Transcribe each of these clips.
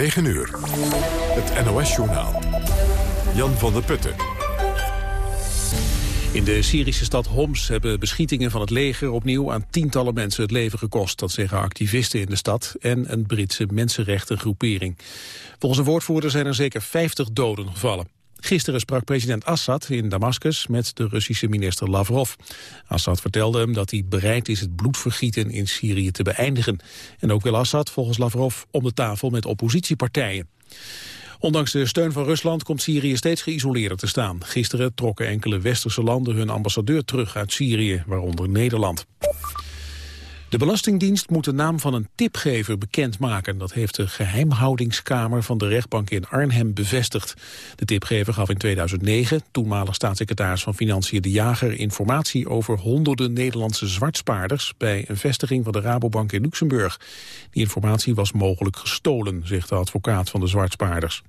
9 uur. Het NOS-journaal. Jan van der Putten. In de Syrische stad Homs hebben beschietingen van het leger opnieuw aan tientallen mensen het leven gekost. Dat zeggen activisten in de stad en een Britse mensenrechtengroepering. Volgens een woordvoerder zijn er zeker 50 doden gevallen. Gisteren sprak president Assad in Damascus met de Russische minister Lavrov. Assad vertelde hem dat hij bereid is het bloedvergieten in Syrië te beëindigen. En ook wil Assad volgens Lavrov om de tafel met oppositiepartijen. Ondanks de steun van Rusland komt Syrië steeds geïsoleerder te staan. Gisteren trokken enkele westerse landen hun ambassadeur terug uit Syrië, waaronder Nederland. De Belastingdienst moet de naam van een tipgever bekendmaken. Dat heeft de geheimhoudingskamer van de rechtbank in Arnhem bevestigd. De tipgever gaf in 2009, toenmalig staatssecretaris van Financiën De Jager... informatie over honderden Nederlandse zwartspaarders... bij een vestiging van de Rabobank in Luxemburg. Die informatie was mogelijk gestolen, zegt de advocaat van de zwartspaarders.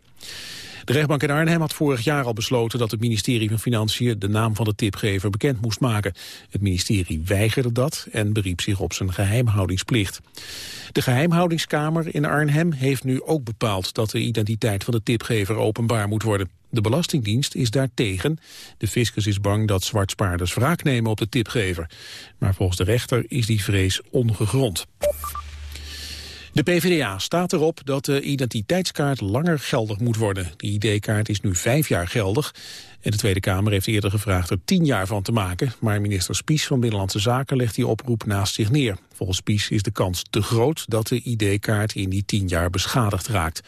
De rechtbank in Arnhem had vorig jaar al besloten dat het ministerie van Financiën de naam van de tipgever bekend moest maken. Het ministerie weigerde dat en beriep zich op zijn geheimhoudingsplicht. De geheimhoudingskamer in Arnhem heeft nu ook bepaald dat de identiteit van de tipgever openbaar moet worden. De Belastingdienst is daartegen. De fiscus is bang dat zwartspaarders wraak nemen op de tipgever. Maar volgens de rechter is die vrees ongegrond. De PvdA staat erop dat de identiteitskaart langer geldig moet worden. De ID-kaart is nu vijf jaar geldig. En de Tweede Kamer heeft eerder gevraagd er tien jaar van te maken. Maar minister Spies van Binnenlandse Zaken legt die oproep naast zich neer. Volgens Spies is de kans te groot dat de ID-kaart in die tien jaar beschadigd raakt.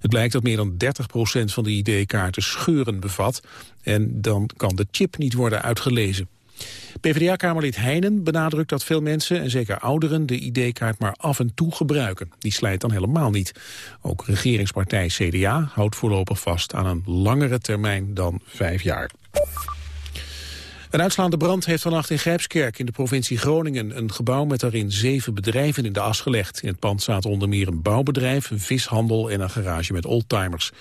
Het blijkt dat meer dan 30% van de ID-kaarten scheuren bevat. En dan kan de chip niet worden uitgelezen. PvdA-kamerlid Heijnen benadrukt dat veel mensen, en zeker ouderen, de ID-kaart maar af en toe gebruiken. Die slijt dan helemaal niet. Ook regeringspartij CDA houdt voorlopig vast aan een langere termijn dan vijf jaar. Een uitslaande brand heeft vannacht in Grijpskerk in de provincie Groningen een gebouw met daarin zeven bedrijven in de as gelegd. In het pand zaten onder meer een bouwbedrijf, een vishandel en een garage met oldtimers.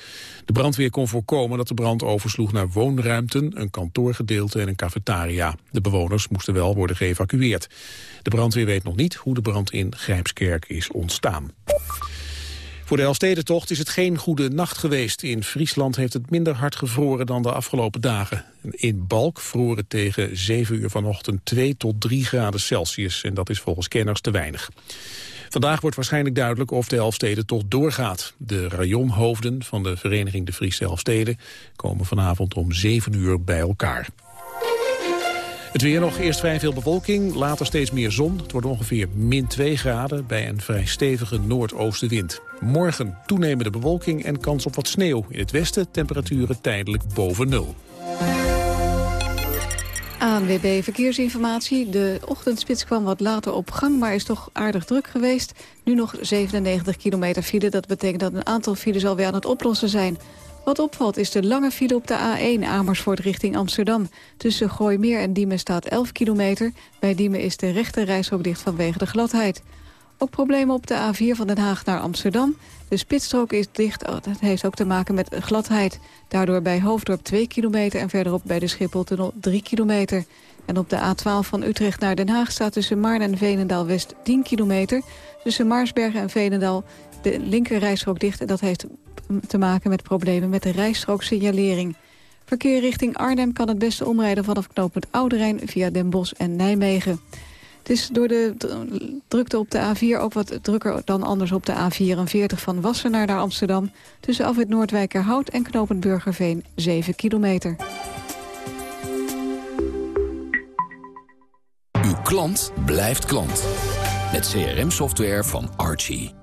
De brandweer kon voorkomen dat de brand oversloeg naar woonruimten, een kantoorgedeelte en een cafetaria. De bewoners moesten wel worden geëvacueerd. De brandweer weet nog niet hoe de brand in Grijpskerk is ontstaan. Voor de Elfstedentocht is het geen goede nacht geweest. In Friesland heeft het minder hard gevroren dan de afgelopen dagen. In Balk vroor het tegen 7 uur vanochtend 2 tot 3 graden Celsius. En dat is volgens kenners te weinig. Vandaag wordt waarschijnlijk duidelijk of de Elfstedentocht doorgaat. De rayonhoofden van de vereniging de Friese Elfsteden... komen vanavond om 7 uur bij elkaar. Het weer nog, eerst vrij veel bewolking, later steeds meer zon. Het wordt ongeveer min 2 graden bij een vrij stevige noordoostenwind. Morgen toenemende bewolking en kans op wat sneeuw. In het westen temperaturen tijdelijk boven nul. ANWB Verkeersinformatie. De ochtendspits kwam wat later op gang, maar is toch aardig druk geweest. Nu nog 97 kilometer file. Dat betekent dat een aantal files alweer aan het oplossen zijn. Wat opvalt is de lange file op de A1 Amersfoort richting Amsterdam. Tussen Gooimeer en Diemen staat 11 kilometer. Bij Diemen is de rechte reishok dicht vanwege de gladheid. Ook problemen op de A4 van Den Haag naar Amsterdam. De spitsstrook is dicht, oh, dat heeft ook te maken met gladheid. Daardoor bij Hoofddorp 2 kilometer en verderop bij de Schipholtunnel 3 kilometer. En op de A12 van Utrecht naar Den Haag staat tussen Maarn en Veenendaal-West 10 kilometer. Tussen Maarsbergen en Veenendaal de linker dicht. En dat heeft te maken met problemen met de rijstrooksignalering. Verkeer richting Arnhem kan het beste omrijden vanaf knooppunt Oude via Den Bosch en Nijmegen. Het is door de drukte op de A4 ook wat drukker dan anders op de A44 van Wassenaar naar Amsterdam. Tussen afwit Noordwijkerhout en knooppunt Burgerveen 7 kilometer. Uw klant blijft klant. Met CRM-software van Archie.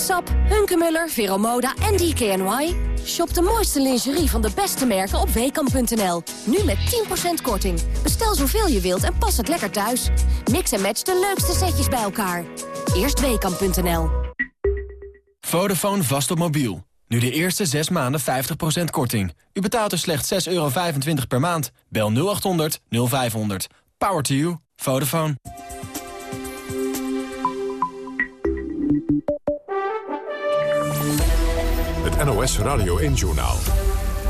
Sap, Hunkemuller, Veromoda en DKNY. Shop de mooiste lingerie van de beste merken op weekamp.nl. Nu met 10% korting. Bestel zoveel je wilt en pas het lekker thuis. Mix en match de leukste setjes bij elkaar. Eerst weekamp.nl. Vodafone vast op mobiel. Nu de eerste 6 maanden 50% korting. U betaalt er slechts 6,25 euro per maand. Bel 0800 0500. Power to you. Vodafone. NOS Radio 1-journaal.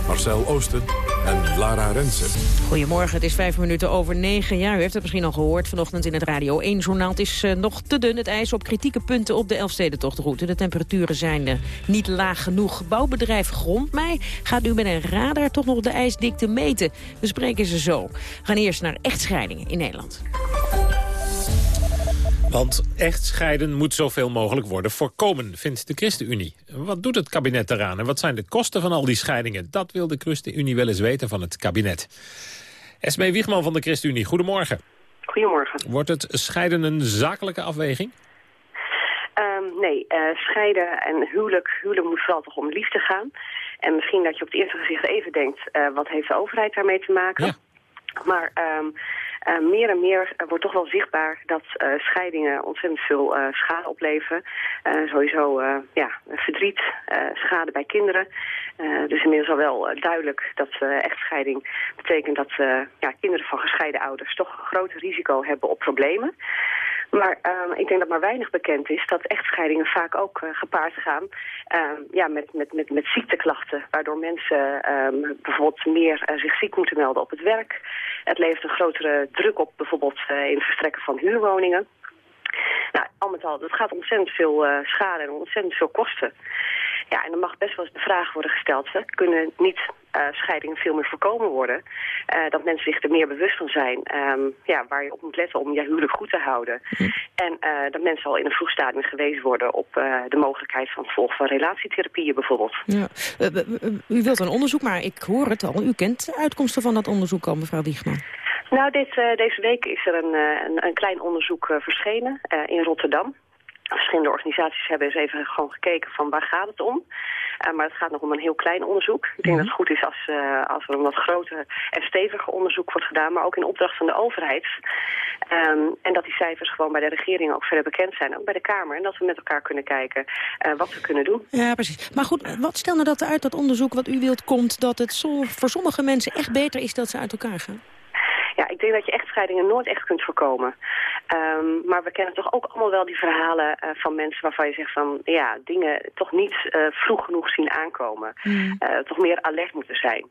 Marcel Oosten en Lara Rensen. Goedemorgen, het is vijf minuten over negen. Ja, u heeft het misschien al gehoord vanochtend in het Radio 1-journaal. Het is uh, nog te dun, het ijs op kritieke punten op de Elfstedentochtroute. De temperaturen zijn uh, niet laag genoeg. Bouwbedrijf Grondmei gaat nu met een radar toch nog de ijsdikte meten. We spreken ze zo. We gaan eerst naar echtscheidingen in Nederland. Want echtscheiden moet zoveel mogelijk worden voorkomen, vindt de ChristenUnie. Wat doet het kabinet daaraan en wat zijn de kosten van al die scheidingen? Dat wil de ChristenUnie wel eens weten van het kabinet. Esmee Wiegman van de ChristenUnie, goedemorgen. Goedemorgen. Wordt het scheiden een zakelijke afweging? Um, nee, uh, scheiden en huwelijk, huwelijk moet vooral toch om liefde gaan. En misschien dat je op het eerste gezicht even denkt, uh, wat heeft de overheid daarmee te maken? Ja. Maar um, uh, meer en meer uh, wordt toch wel zichtbaar dat uh, scheidingen ontzettend veel schade opleveren. sowieso ja, verdriet, schade bij kinderen. dus inmiddels al wel duidelijk dat echtscheiding betekent dat ja, kinderen van gescheiden ouders toch een groot risico hebben op problemen. Maar um, ik denk dat maar weinig bekend is dat echtscheidingen vaak ook uh, gepaard gaan um, ja, met, met, met, met ziekteklachten. Waardoor mensen um, bijvoorbeeld meer uh, zich ziek moeten melden op het werk. Het levert een grotere druk op bijvoorbeeld uh, in het verstrekken van huurwoningen. Nou, al met al, dat gaat ontzettend veel schade en ontzettend veel kosten. Ja, en er mag best wel eens de vraag worden gesteld, hè, kunnen niet uh, scheidingen veel meer voorkomen worden. Uh, dat mensen zich er meer bewust van zijn. Um, ja, waar je op moet letten om je huwelijk goed te houden. En uh, dat mensen al in een vroeg stadium gewezen worden op de mogelijkheid van het volgen van relatietherapieën bijvoorbeeld. Ja. u wilt een onderzoek, maar ik hoor het al. U kent de uitkomsten van dat onderzoek al, mevrouw Wiegman. Nou, dit, deze week is er een, een, een klein onderzoek verschenen in Rotterdam verschillende organisaties hebben eens even gewoon gekeken van waar gaat het om. Uh, maar het gaat nog om een heel klein onderzoek. Ik denk mm -hmm. dat het goed is als, uh, als er een wat groter en steviger onderzoek wordt gedaan, maar ook in opdracht van de overheid. Um, en dat die cijfers gewoon bij de regering ook verder bekend zijn, ook bij de Kamer. En dat we met elkaar kunnen kijken uh, wat we kunnen doen. Ja, precies. Maar goed, wat stel nou dat er uit dat onderzoek wat u wilt komt, dat het zo, voor sommige mensen echt beter is dat ze uit elkaar gaan? Ja, ik denk dat je echtscheidingen nooit echt kunt voorkomen. Um, maar we kennen toch ook allemaal wel die verhalen uh, van mensen waarvan je zegt van... ja, dingen toch niet uh, vroeg genoeg zien aankomen. Mm. Uh, toch meer alert moeten zijn.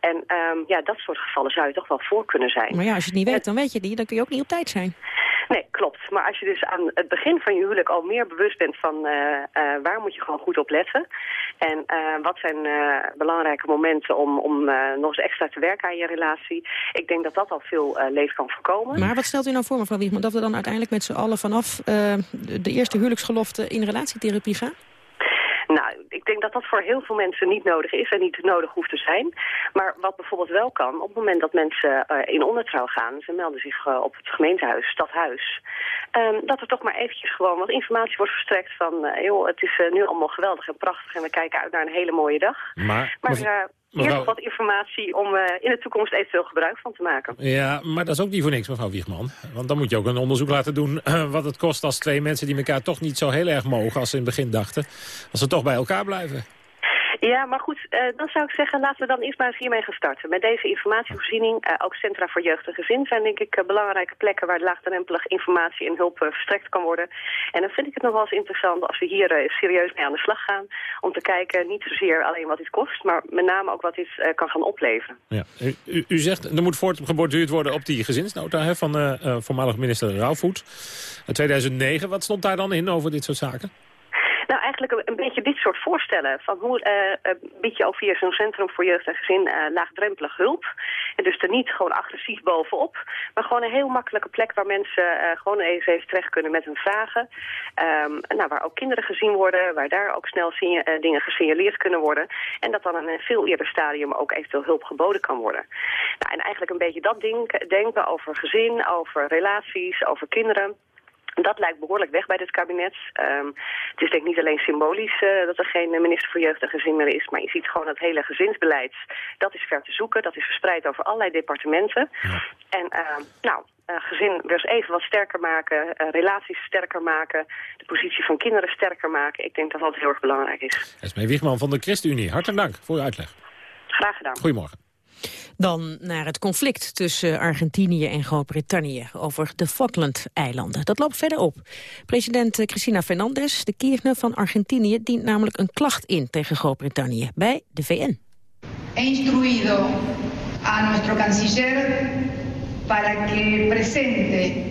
En um, ja, dat soort gevallen zou je toch wel voor kunnen zijn. Maar ja, als je het niet weet, dan weet je het niet. Dan kun je ook niet op tijd zijn. Nee, klopt. Maar als je dus aan het begin van je huwelijk al meer bewust bent van uh, uh, waar moet je gewoon goed op letten. En uh, wat zijn belangrijke momenten om, om nog eens extra te werken aan je relatie. Ik denk dat dat al veel leed kan voorkomen. Maar wat stelt u nou voor, mevrouw Wiegman, dat we dan uiteindelijk met z'n allen vanaf de eerste huwelijksgelofte in relatietherapie gaan? Nou, ik denk dat dat voor heel veel mensen niet nodig is en niet nodig hoeft te zijn. Maar wat bijvoorbeeld wel kan, op het moment dat mensen uh, in ondertrouw gaan... ze melden zich uh, op het gemeentehuis, stadhuis... Um, dat er toch maar eventjes gewoon wat informatie wordt verstrekt van... Uh, joh, het is nu allemaal geweldig en prachtig en we kijken uit naar een hele mooie dag. Maar, maar. Eerst wat informatie om uh, in de toekomst eventueel gebruik van te maken. Ja, maar dat is ook niet voor niks, mevrouw Wiegman. Want dan moet je ook een onderzoek laten doen uh, wat het kost als twee mensen die elkaar toch niet zo heel erg mogen als ze in het begin dachten. Als ze toch bij elkaar blijven. Ja, maar goed, uh, dan zou ik zeggen, laten we dan eerst maar eens hiermee gaan starten. Met deze informatievoorziening, uh, ook Centra voor Jeugd en Gezin zijn denk ik uh, belangrijke plekken waar laagdrempelig informatie en hulp verstrekt kan worden. En dan vind ik het nog wel eens interessant als we hier serieus mee aan de slag gaan. Om te kijken, niet zozeer alleen wat dit kost, maar met name ook wat dit kan gaan opleveren. Ja. U, u zegt, er moet voortgeborduurd worden op die gezinsnota hè, van voormalig minister Rauwvoet. In 2009, wat stond daar dan in over dit soort zaken? Nou, eigenlijk een, beetje dit soort voorstellen. Van hoe uh, bied je ook via zo'n centrum voor jeugd en gezin uh, laagdrempelig hulp. En dus er niet gewoon agressief bovenop. Maar gewoon een heel makkelijke plek waar mensen gewoon eens even terecht kunnen met hun vragen. Um, nou, waar ook kinderen gezien worden. Waar daar ook snel dingen gesignaleerd kunnen worden. En dat dan in een veel eerder stadium ook eventueel hulp geboden kan worden. Nou, en eigenlijk een beetje dat ding, denken over gezin, over relaties, over kinderen. Dat lijkt behoorlijk weg bij dit kabinet. Um, het is denk ik niet alleen symbolisch uh, dat er geen minister voor jeugd en gezin meer is. Maar je ziet gewoon dat hele gezinsbeleid, dat is ver te zoeken. Dat is verspreid over allerlei departementen. Ja. En uh, nou, uh, gezin weer eens even wat sterker maken. Uh, relaties sterker maken. De positie van kinderen sterker maken. Ik denk dat dat heel erg belangrijk is. Esmee Wiegman van de ChristenUnie. Hartelijk dank voor uw uitleg. Graag gedaan. Goedemorgen. Dan naar het conflict tussen Argentinië en Groot-Brittannië over de Falkland-eilanden. Dat loopt verder op. President Cristina Fernandez, de Kirchner van Argentinië, dient namelijk een klacht in tegen Groot-Brittannië bij de VN. He instruido a nuestro canciller para que presente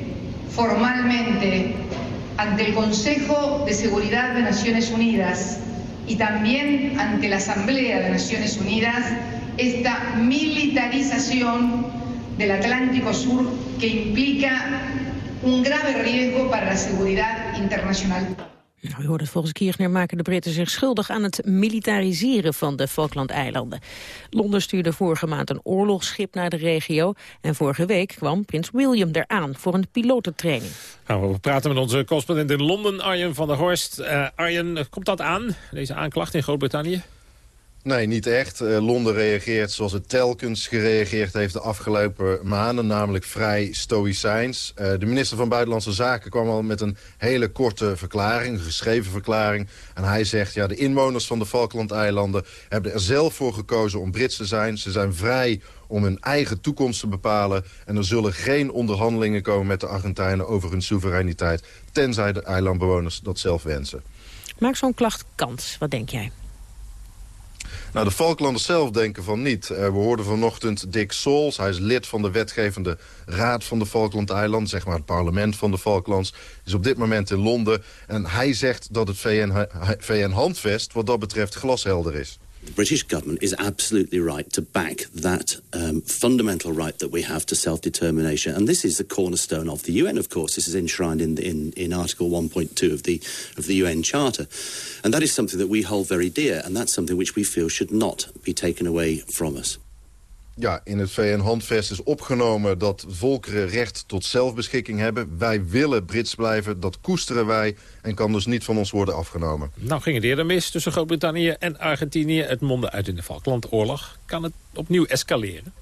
formalmente ante el Consejo de Seguridad de Naciones Unidas y también ante la Asamblea de Naciones Unidas esta militarización del Atlántico Sur que implica un grave riesgo para la seguridad internacional. Nou, u hoort het volgens Kirchner maken de Britten zich schuldig aan het militariseren van de Falklandeilanden. Londen stuurde vorige maand een oorlogsschip naar de regio en vorige week kwam prins William eraan voor een pilotentraining. Nou, we praten met onze correspondent in Londen, Arjen van der Horst. Uh, Arjen, komt dat aan, deze aanklacht in Groot-Brittannië? Nee, niet echt. Uh, Londen reageert zoals het telkens gereageerd heeft de afgelopen maanden, namelijk vrij stoïcijns. Uh, de minister van Buitenlandse Zaken kwam al met een hele korte verklaring, een geschreven verklaring. En hij zegt, ja, de inwoners van de Falklandeilanden hebben er zelf voor gekozen om Brits te zijn. Ze zijn vrij om hun eigen toekomst te bepalen. En er zullen geen onderhandelingen komen met de Argentijnen over hun soevereiniteit, tenzij de eilandbewoners dat zelf wensen. Maak zo'n klacht kans, wat denk jij? Nou, de Falklanders zelf denken van niet. Uh, we hoorden vanochtend Dick Sols. Hij is lid van de wetgevende raad van de Falklandeilanden. Zeg maar het parlement van de Falklands. Is op dit moment in Londen. En hij zegt dat het VN-handvest wat dat betreft glashelder is. The British government is absolutely right to back that um, fundamental right that we have to self-determination. And this is the cornerstone of the UN, of course. This is enshrined in, in, in Article 1.2 of the, of the UN Charter. And that is something that we hold very dear. And that's something which we feel should not be taken away from us. Ja, in het VN-handvest is opgenomen dat volkeren recht tot zelfbeschikking hebben. Wij willen Brits blijven, dat koesteren wij en kan dus niet van ons worden afgenomen. Nou ging het eerder mis tussen Groot-Brittannië en Argentinië. Het mondde uit in de Falklandoorlog. Kan het opnieuw escaleren?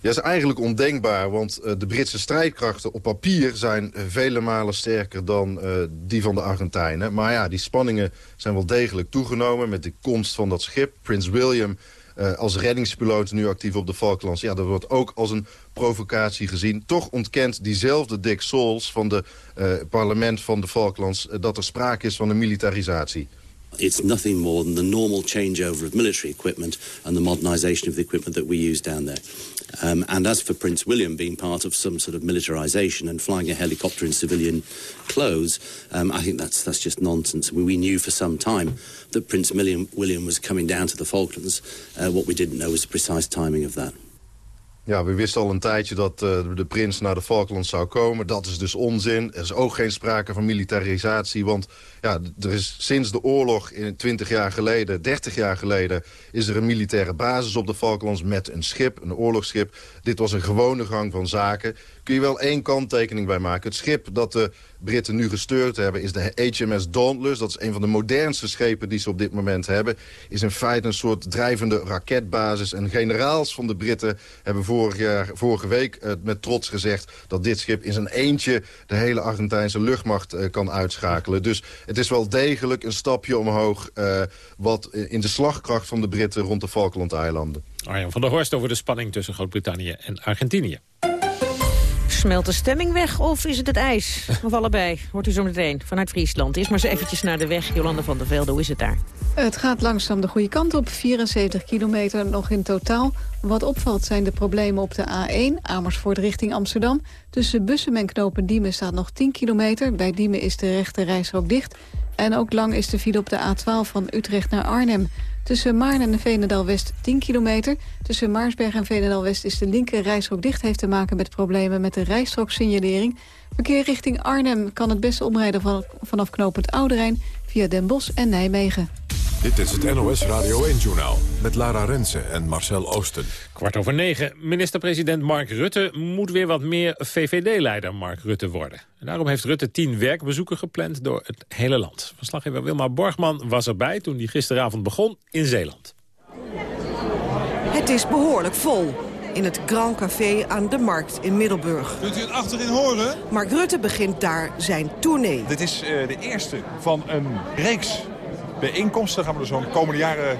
Ja, is eigenlijk ondenkbaar, want uh, de Britse strijdkrachten op papier zijn uh, vele malen sterker dan uh, die van de Argentijnen. Maar ja, die spanningen zijn wel degelijk toegenomen met de komst van dat schip. Prins William uh, als reddingspiloot nu actief op de Falklands. Ja, dat wordt ook als een provocatie gezien. Toch ontkent diezelfde Dick Sols van het uh, parlement van de Falklands... Uh, dat er sprake is van een militarisatie. It's nothing more than the normal changeover of military equipment and the modernization of the equipment that we use down there. Um, and as for Prince William being part of some sort of militarization and flying a helicopter in civilian clothes, um, I think that's that's just nonsense. We, we, knew for some time that Prince William, William was coming down to the Falklands. Uh, what we didn't know was the precise timing of that. Ja, we wisten al een tijdje dat uh, de prins naar de Falklands zou komen. Dat is dus onzin. Er is ook geen sprake van militarisatie. Want ja, er is sinds de oorlog in 20 jaar geleden, 30 jaar geleden... is er een militaire basis op de Falklands met een schip, een oorlogsschip. Dit was een gewone gang van zaken. Kun je wel één kanttekening bij maken. Het schip dat de Britten nu gestuurd hebben is de HMS Dauntless. Dat is een van de modernste schepen die ze op dit moment hebben. Is in feite een soort drijvende raketbasis. En generaals van de Britten hebben vorig jaar, vorige week uh, met trots gezegd... dat dit schip in zijn eentje de hele Argentijnse luchtmacht uh, kan uitschakelen. Dus het is wel degelijk een stapje omhoog... Uh, wat in de slagkracht van de Britten rond de Falklandeilanden. Arjan van der Horst over de spanning tussen Groot-Brittannië en Argentinië. Smelt de stemming weg of is het het ijs? Of allebei? Hoort u zo meteen vanuit Friesland. Eerst maar eens eventjes naar de weg. Jolanda van der Velde, hoe is het daar? Het gaat langzaam de goede kant op. 74 kilometer nog in totaal. Wat opvalt zijn de problemen op de A1, Amersfoort richting Amsterdam. Tussen Bussum en Knopen Diemen staat nog 10 kilometer. Bij Diemen is de rechte reis ook dicht. En ook lang is de file op de A12 van Utrecht naar Arnhem. Tussen Maarn en Veenendaal-West 10 kilometer. Tussen Maarsberg en Veenendaal-West is de linker rijstrook dicht... heeft te maken met problemen met de rijstrooksignalering. Verkeer richting Arnhem kan het beste omrijden vanaf knooppunt Ouderijn... via Den Bosch en Nijmegen. Dit is het NOS Radio 1-journaal met Lara Rensen en Marcel Oosten. Kwart over negen. Minister-president Mark Rutte moet weer wat meer VVD-leider Mark Rutte worden. En daarom heeft Rutte tien werkbezoeken gepland door het hele land. Verslaggever Wilma Borgman was erbij toen hij gisteravond begon in Zeeland. Het is behoorlijk vol in het Grand Café aan de Markt in Middelburg. Kunt u het achterin horen? Mark Rutte begint daar zijn tournee. Dit is uh, de eerste van een reeks bijeenkomsten. Gaan we de zo'n komende jaren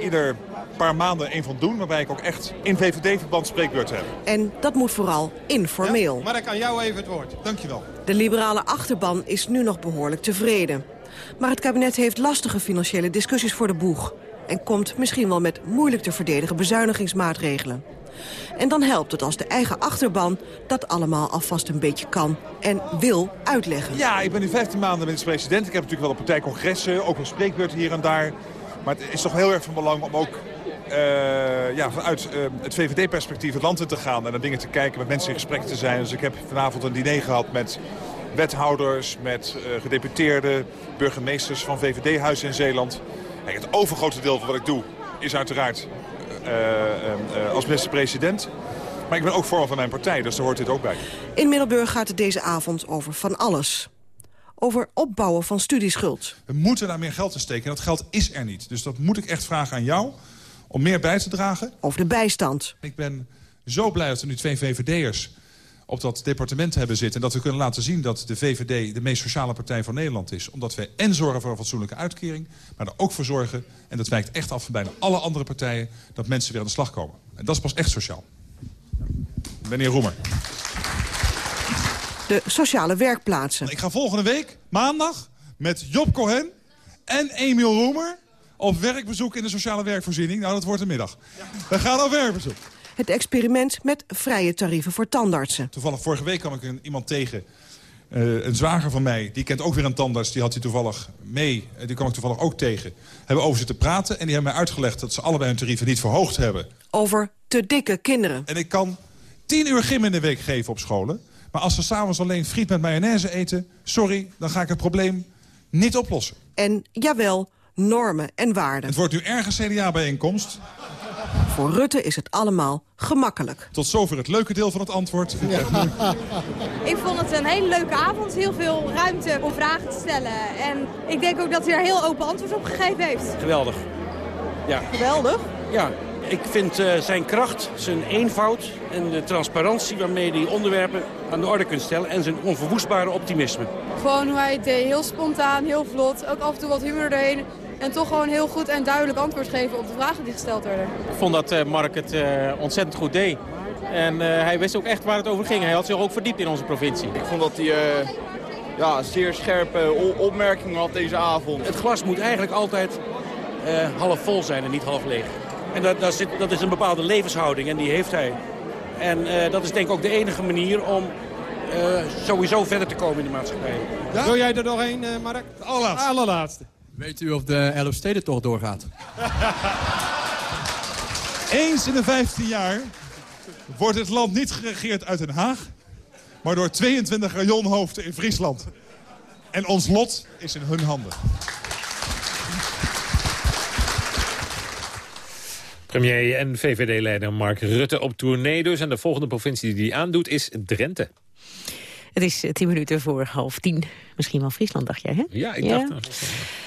ieder paar maanden een van doen... waarbij ik ook echt in VVD-verband spreekbeurten heb. En dat moet vooral informeel. maar ik aan jou even het woord. Dankjewel. De liberale achterban is nu nog behoorlijk tevreden. Maar het kabinet heeft lastige financiële discussies voor de boeg. En komt misschien wel met moeilijk te verdedigen bezuinigingsmaatregelen. En dan helpt het als de eigen achterban dat allemaal alvast een beetje kan en wil uitleggen. Ja, ik ben nu 15 maanden minister-president. Ik heb natuurlijk wel op partijcongressen, ook wel spreekbeurten hier en daar. Maar het is toch heel erg van belang om ook uh, ja, vanuit uh, het VVD-perspectief het land in te gaan... en naar dingen te kijken, met mensen in gesprek te zijn. Dus ik heb vanavond een diner gehad met wethouders, met uh, gedeputeerden... burgemeesters van VVD-huizen in Zeeland. Het overgrote deel van wat ik doe is uiteraard als minister-president... Maar ik ben ook vorm van mijn partij, dus daar hoort dit ook bij. In Middelburg gaat het deze avond over van alles over opbouwen van studieschuld. We moeten daar meer geld in steken en dat geld is er niet. Dus dat moet ik echt vragen aan jou om meer bij te dragen. Over de bijstand. Ik ben zo blij dat er nu twee VVD'ers op dat departement hebben zitten... en dat we kunnen laten zien dat de VVD de meest sociale partij van Nederland is. Omdat wij en zorgen voor een fatsoenlijke uitkering... maar er ook voor zorgen, en dat wijkt echt af van bijna alle andere partijen... dat mensen weer aan de slag komen. En dat is pas echt sociaal. Meneer Roemer de sociale werkplaatsen. Ik ga volgende week, maandag, met Job Cohen en Emiel Roemer... op werkbezoek in de sociale werkvoorziening. Nou, dat wordt een middag. We gaan op werkbezoek. Het experiment met vrije tarieven voor tandartsen. Toevallig vorige week kwam ik een, iemand tegen... Uh, een zwager van mij, die kent ook weer een tandarts. Die had hij toevallig mee. Uh, die kwam ik toevallig ook tegen. Hebben over zitten praten. En die hebben mij uitgelegd dat ze allebei hun tarieven niet verhoogd hebben. Over te dikke kinderen. En ik kan tien uur gym in de week geven op scholen. Maar als we s'avonds alleen friet met mayonaise eten... sorry, dan ga ik het probleem niet oplossen. En jawel, normen en waarden. Het wordt nu ergens CDA-bijeenkomst. Voor Rutte is het allemaal gemakkelijk. Tot zover het leuke deel van het antwoord. Ja. Ik vond het een hele leuke avond. Heel veel ruimte om vragen te stellen. En ik denk ook dat hij er heel open antwoord op gegeven heeft. Geweldig. Ja. Geweldig? Ja, ik vind uh, zijn kracht, zijn eenvoud en de transparantie waarmee hij onderwerpen aan de orde kunt stellen en zijn onverwoestbare optimisme. Gewoon hoe hij het deed, heel spontaan, heel vlot, ook af en toe wat humor erheen. En toch gewoon heel goed en duidelijk antwoord geven op de vragen die gesteld werden. Ik vond dat uh, Mark het uh, ontzettend goed deed. En hij wist ook echt waar het over ging. Hij had zich ook verdiept in onze provincie. Ik vond dat hij ja, zeer scherpe opmerkingen had deze avond. Het glas moet eigenlijk altijd half vol zijn en niet half leeg. En dat, dat, zit, dat is een bepaalde levenshouding en die heeft hij. En uh, dat is denk ik ook de enige manier om uh, sowieso verder te komen in de maatschappij. Ja? Wil jij er nog een, uh, Mark? De allerlaatste. allerlaatste. Weet u of de Elfstedentocht doorgaat? Eens in de 15 jaar wordt het land niet geregeerd uit Den Haag... maar door 22 rajonhoofden in Friesland. En ons lot is in hun handen. Premier en VVD-leider Mark Rutte op tournee dus. En de volgende provincie die hij aandoet is Drenthe. Het is tien minuten voor half tien. Misschien wel Friesland, dacht jij, hè? Ja, ik dacht... Nou,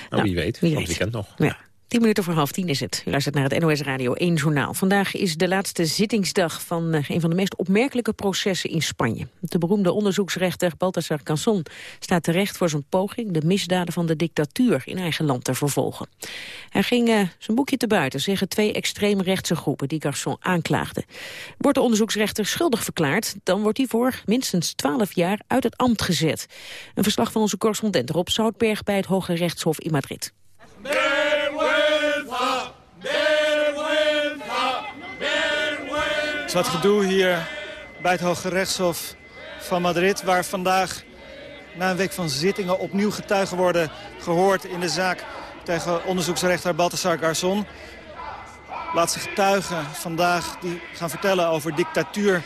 nou, wie weet, wie weet. weekend nog. Ja. Tien minuten voor half tien is het. U luistert naar het NOS Radio 1 Journaal. Vandaag is de laatste zittingsdag van uh, een van de meest opmerkelijke processen in Spanje. De beroemde onderzoeksrechter Baltasar Canson staat terecht voor zijn poging de misdaden van de dictatuur in eigen land te vervolgen. Hij ging uh, zijn boekje te buiten, zeggen twee extreemrechtse groepen die Garçon aanklaagden. Wordt de onderzoeksrechter schuldig verklaard, dan wordt hij voor minstens twaalf jaar uit het ambt gezet. Een verslag van onze correspondent Rob Zoutberg bij het Hoge Rechtshof in Madrid. Is wat gedoe hier bij het Hoge Rechtshof van Madrid... waar vandaag na een week van zittingen opnieuw getuigen worden gehoord... in de zaak tegen onderzoeksrechter Baltasar Garzon. Laatste getuigen vandaag die gaan vertellen over dictatuur,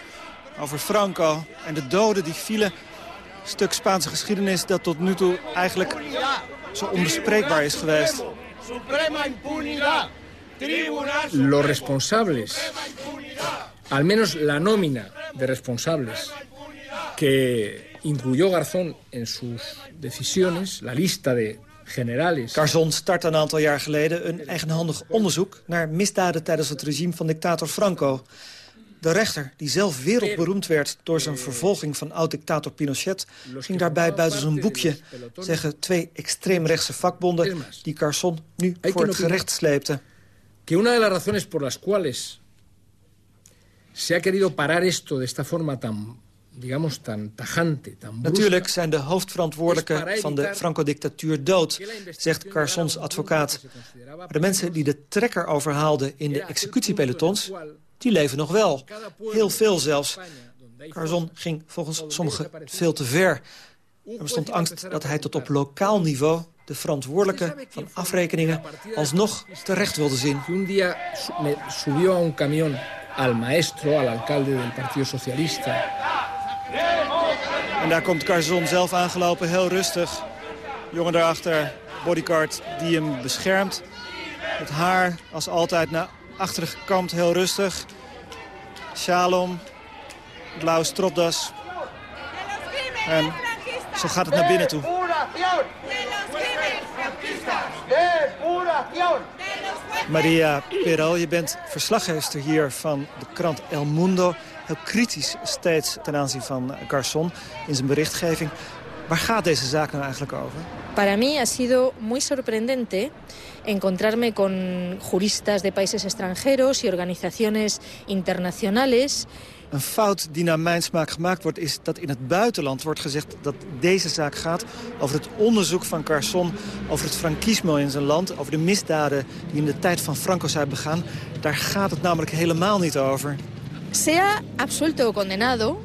over Franco... en de doden die vielen. Een stuk Spaanse geschiedenis dat tot nu toe eigenlijk zo onbespreekbaar is geweest. Los responsables al menos la nómina de responsables que incluyó Garzón en sus decisiones, la lista de generales. Garzón startte een aantal jaar geleden een eigenhandig onderzoek naar misdaden tijdens het regime van dictator Franco. De rechter, die zelf wereldberoemd werd door zijn vervolging van oud-dictator Pinochet... ging daarbij buiten zijn boekje, zeggen twee extreemrechtse vakbonden... die Garzón nu voor het gerecht sleepten. que una de las razones por las cuales se ha querido parar esto de esta forma tan digamos, tan tajante, tan Natuurlijk zijn de hoofdverantwoordelijken van de Franco-dictatuur dood, zegt Carsons advocaat. Maar de mensen die de trekker overhaalden in de executiepelotons, die leven nog wel. Heel veel zelfs. Carson ging volgens sommigen veel te ver. Er bestond angst dat hij tot op lokaal niveau de verantwoordelijke van afrekeningen alsnog terecht wilde zien. Un día subió a un camión al maestro, al alcalde del Partido Socialista. En daar komt Carzon zelf aangelopen, heel rustig. Jongen daarachter, bodyguard die hem beschermt. Het haar, als altijd, naar achteren gekamd, heel rustig. Shalom, blauwe stropdas. En zo gaat het naar binnen toe. Maria Peral, je bent verslaggever hier van de krant El Mundo. Heel kritisch steeds ten aanzien van Garçon in zijn berichtgeving. Waar gaat deze zaak nou eigenlijk over? Para mí ha sido muy sorprendente encontrarme con juristas de países extranjeros y organizaciones internacionales een fout die naar mijn smaak gemaakt wordt... is dat in het buitenland wordt gezegd dat deze zaak gaat... over het onderzoek van Carson, over het frankismo in zijn land... over de misdaden die in de tijd van Franco zijn begaan. Daar gaat het namelijk helemaal niet over. Sea absuelto o condenado,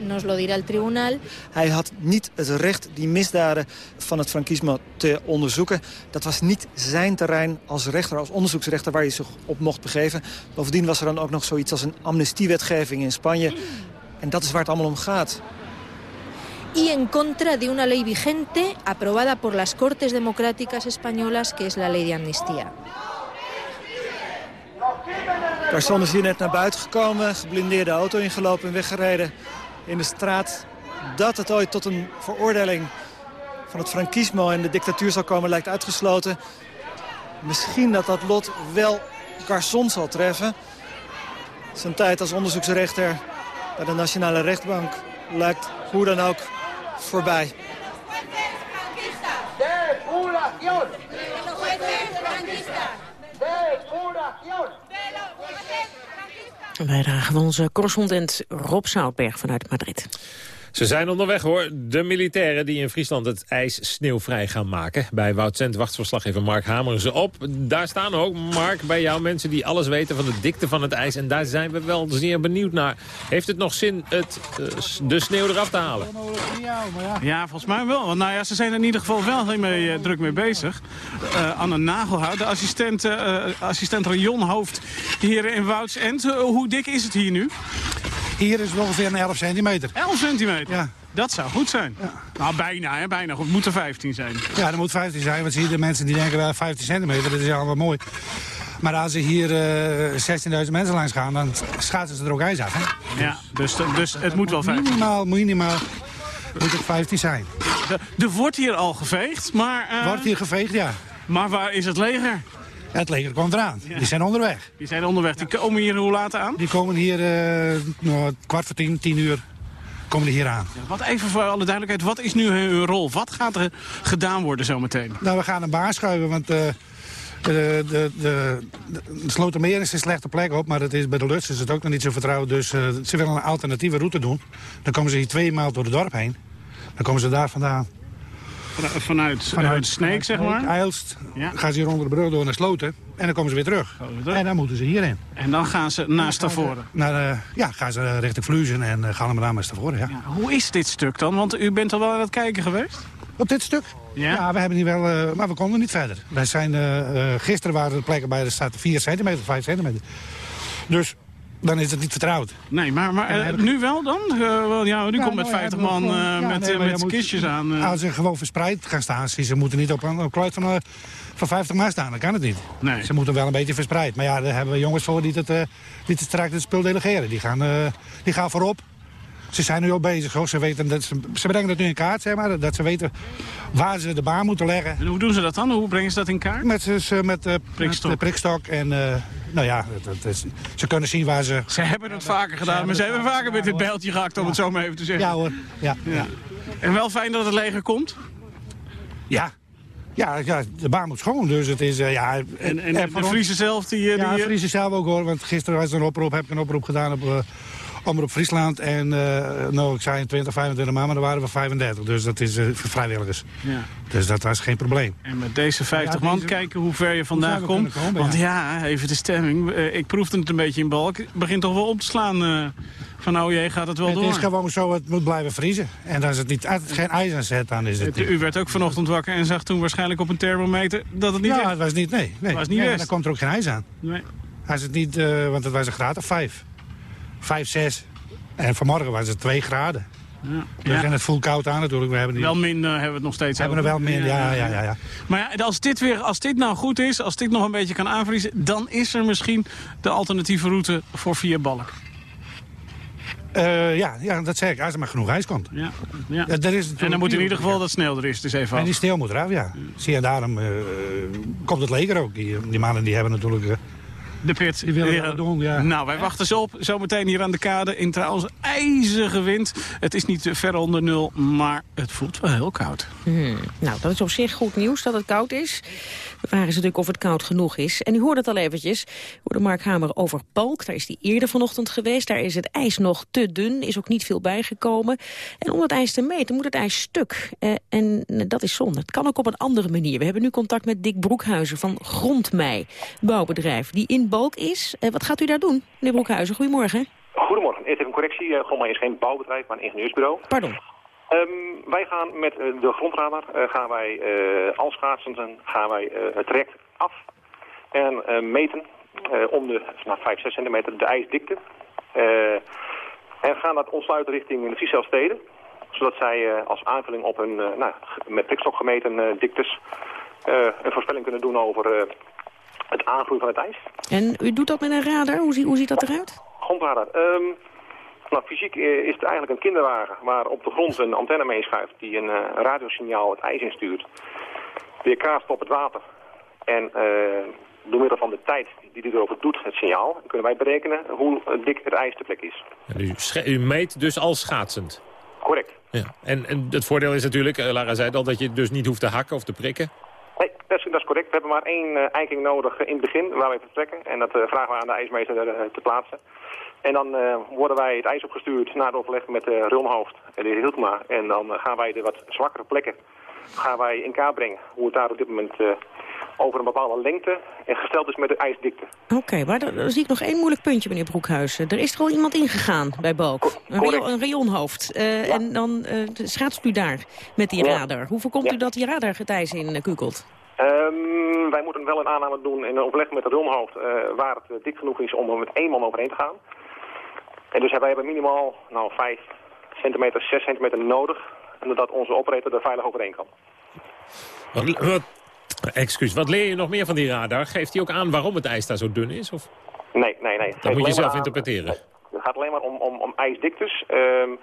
nos lo dirá el tribunal. Hij had niet het recht die misdaden van het frankisme te onderzoeken. Dat was niet zijn terrein als rechter, als onderzoeksrechter waar hij zich op mocht begeven. Bovendien was er dan ook nog zoiets als een amnestiewetgeving in Spanje. En dat is waar het allemaal om gaat. y en contra de una ley vigente aprobada por las Cortes Democráticas Españolas, que es la ley de amnistía. Garçon is hier net naar buiten gekomen, geblindeerde auto ingelopen en weggereden in de straat. Dat het ooit tot een veroordeling van het frankismo en de dictatuur zal komen lijkt uitgesloten. Misschien dat dat lot wel Garçon zal treffen. Zijn tijd als onderzoeksrechter bij de Nationale Rechtbank lijkt hoe dan ook voorbij. Een bijdrage onze correspondent Rob Zoutberg vanuit Madrid. Ze zijn onderweg hoor, de militairen die in Friesland het ijs sneeuwvrij gaan maken. Bij Woudsend wacht verslaggever Mark Hameren ze op. Daar staan ook, Mark, bij jou mensen die alles weten van de dikte van het ijs. En daar zijn we wel zeer benieuwd naar. Heeft het nog zin het, uh, de sneeuw eraf te halen? Ja, volgens mij wel. Want nou ja, ze zijn er in ieder geval wel heel uh, druk mee bezig. Uh, Anne Nagelhout, de assistent, assistent Rajonhoofd hier in Woudsend. hoe dik is het hier nu? Hier is het ongeveer een 11 centimeter. 11 centimeter? Ja. Dat zou goed zijn. Ja. Nou, bijna, hè, bijna. Het moet er 15 zijn. Ja, er moet 15 zijn. Want zie je de mensen die denken, wel 15 centimeter, dat is allemaal mooi. Maar als er hier uh, 16.000 mensen langs gaan, dan schaatsen ze er ook ijs af. Hè? Ja, dus, dus het moet wel 15 Minimaal, minimaal moet het 15 zijn. Er wordt hier al geveegd, maar... Uh, wordt hier geveegd, ja. Maar waar is het leger? Het leger komt eraan. Ja. Die zijn onderweg. Die zijn onderweg. Die komen hier hoe laat aan? Die komen hier uh, nou, kwart voor tien, tien uur komen die hier aan. Ja, wat even voor alle duidelijkheid, wat is nu hun rol? Wat gaat er gedaan worden zometeen? Nou, we gaan een baas schuiven, want... Uh, de, de, de, de Slotermeer is een slechte plek op, maar het is, bij de Luts is het ook nog niet zo vertrouwd. Dus uh, ze willen een alternatieve route doen. Dan komen ze hier twee maal door het dorp heen. Dan komen ze daar vandaan. Vanuit, vanuit, vanuit Sneek, zeg maar? Eilst. Ja. Gaan ze hier onder de brug door naar Sloten. En dan komen ze weer terug. En dan moeten ze hierin. En dan gaan ze naar Stavoren? Naar, uh, ja, gaan ze richting Vluzen en uh, gaan we naar Stavoren, ja. ja. Hoe is dit stuk dan? Want u bent al wel aan het kijken geweest? Op dit stuk? Ja, ja we hebben hier wel, uh, maar we konden niet verder. Wij zijn, gisteren waren er plekken bij, er staat 4 centimeter, 5 centimeter. Dus dan is het niet vertrouwd. Nee, maar, maar uh, nu wel dan? Uh, ja, nu ja, komt met 50 man uh, ja, met, nee, met kistjes moet, aan. Als ze gewoon verspreid gaan staan, ze moeten niet op een kluit van, van 50 man staan. Dan kan het niet. Nee. Ze moeten wel een beetje verspreid. Maar ja, daar hebben we jongens voor die het, die het straks het spul delegeren. Die gaan, die gaan voorop. Ze zijn nu al bezig, hoor. Ze, weten dat ze, ze brengen dat nu in kaart, zeg maar. Dat ze weten waar ze de baan moeten leggen. En hoe doen ze dat dan? Hoe brengen ze dat in kaart? Met, met, prikstok. met de prikstok. En nou ja, dat, dat is, ze kunnen zien waar ze... Ze hebben het vaker gedaan, maar ze hebben vaker met dit bijltje gehakt, om het zo maar even te zeggen. Ja hoor, ja. ja. En wel fijn dat het leger komt? Ja, Ja, ja, de baan moet schoon, dus het is... Uh, ja, en en, en de Friese zelf, die... ja, de Friese zelf ook hoor, want gisteren was er een oproep, heb ik een oproep gedaan op... Omroep Friesland. En uh, nou, ik zei 20, 25 maanden, maar dan waren we 35. Dus dat is uh, vrijwilligers. Ja. Dus dat was geen probleem. En met deze 50 ja, man kijken hoe ver je vandaag komt. Komen, Want ja. even de stemming. Uh, ik proefde het een beetje in balk. Het begint toch wel op te slaan van nou jee, gaat het wel het door. Het is gewoon zo, het moet blijven vriezen. En als het niet als het geen ijs aan zet, dan is het... het u werd ook vanochtend wakker en zag toen waarschijnlijk op een thermometer dat het niet Ja, het was niet, nee. nee. Het was niet nee, dan komt er ook geen ijs aan. Nee. Als het niet, want het was een graad of vijf. Vijf, zes. En vanmorgen was het 2 graden. Ja. We ja. het voel koud aan natuurlijk. We hebben die... Wel minder hebben we het nog steeds. We hebben er wel minder, ja, ja, ja, ja. Maar ja, als dit, weer, als dit nou goed is, als dit nog een beetje kan aanvriezen... dan is er misschien de alternatieve route voor vier balk. Uh, ja, ja, dat zeg ik. Als er maar genoeg ijs komt. Ja, ja. ja er is en dan moet in ieder geval dat sneeuw er is. Dus even en die sneeuw moet eraf, ja. Zie je, daarom uh, komt het leger ook. Die, die mannen die hebben natuurlijk... Uh, de pit. Die willen ja. doen, ja. Nou, wij wachten ze op. Zometeen hier aan de kade in trouwens ijzige wind. Het is niet ver onder nul, maar het voelt wel heel koud. Hmm. Nou, dat is op zich goed nieuws dat het koud is. De vraag is natuurlijk of het koud genoeg is. En u hoort het al eventjes. hoorde Mark Hamer over Balk. Daar is die eerder vanochtend geweest. Daar is het ijs nog te dun. Is ook niet veel bijgekomen. En om het ijs te meten moet het ijs stuk. Eh, en dat is zonde. Het kan ook op een andere manier. We hebben nu contact met Dick Broekhuizen van Grondmei. Bouwbedrijf die in Balk is. Eh, wat gaat u daar doen, meneer Broekhuizen? Goedemorgen. Goedemorgen. Eerst even een correctie. Uh, Grondmei is geen bouwbedrijf, maar een ingenieursbureau. Pardon. Um, wij gaan met uh, de grondradar, uh, gaan wij uh, als schaatsenden, gaan wij het traject af en meten om de nou, 5, 6 centimeter de ijsdikte. en gaan dat ontsluiten richting de Friesel zodat zij als aanvulling op hun nou, met prikstok gemeten diktes een voorspelling kunnen doen over het aangroeien van het ijs. En u doet dat met een radar? Hoe, zie, hoe ziet dat eruit? Grondradar. Um, nou, fysiek is het eigenlijk een kinderwagen waar op de grond een antenne meeschuift die een uh, radiosignaal het ijs instuurt. Weerkaatst op het water. En uh, door middel van de tijd die die erover doet, het signaal, kunnen wij berekenen hoe dik het ijs te plek is. U, u meet dus al schaatsend? Correct. Ja. En, en het voordeel is natuurlijk, uh, Lara zei het al, dat je dus niet hoeft te hakken of te prikken. Nee, dat is, dat is correct. We hebben maar één eiking nodig in het begin waar we vertrekken. En dat vragen we aan de ijsmeester te plaatsen. En dan uh, worden wij het ijs opgestuurd na het overleg met de uh, Rulmhoofd en de heer Hiltma. En dan uh, gaan wij de wat zwakkere plekken gaan wij in kaart brengen. Hoe het daar op dit moment over een bepaalde lengte en gesteld is met de ijsdikte. Oké, maar dan, zie ik nog één moeilijk puntje, meneer Broekhuizen. Er is er al iemand ingegaan bij Balk. Een, rayon, een rayonhoofd. Ja. En dan schaatst u daar met die radar. Hoe voorkomt ja. u dat die radar het ijs in kukelt? Um, wij moeten wel een aanname doen in een overleg met de Rulmhoofd... waar het dik genoeg is om er met één man overheen te gaan. En dus wij hebben minimaal nou, 5 centimeter, 6 centimeter nodig... en dat onze operator er veilig overheen kan. Wat, wat, excuus, wat leer je nog meer van die radar? Geeft hij ook aan waarom het ijs daar zo dun is? Of? Nee, nee, nee. Dat moet je zelf aan, interpreteren. Het gaat alleen maar om, om, om ijsdiktes... Um,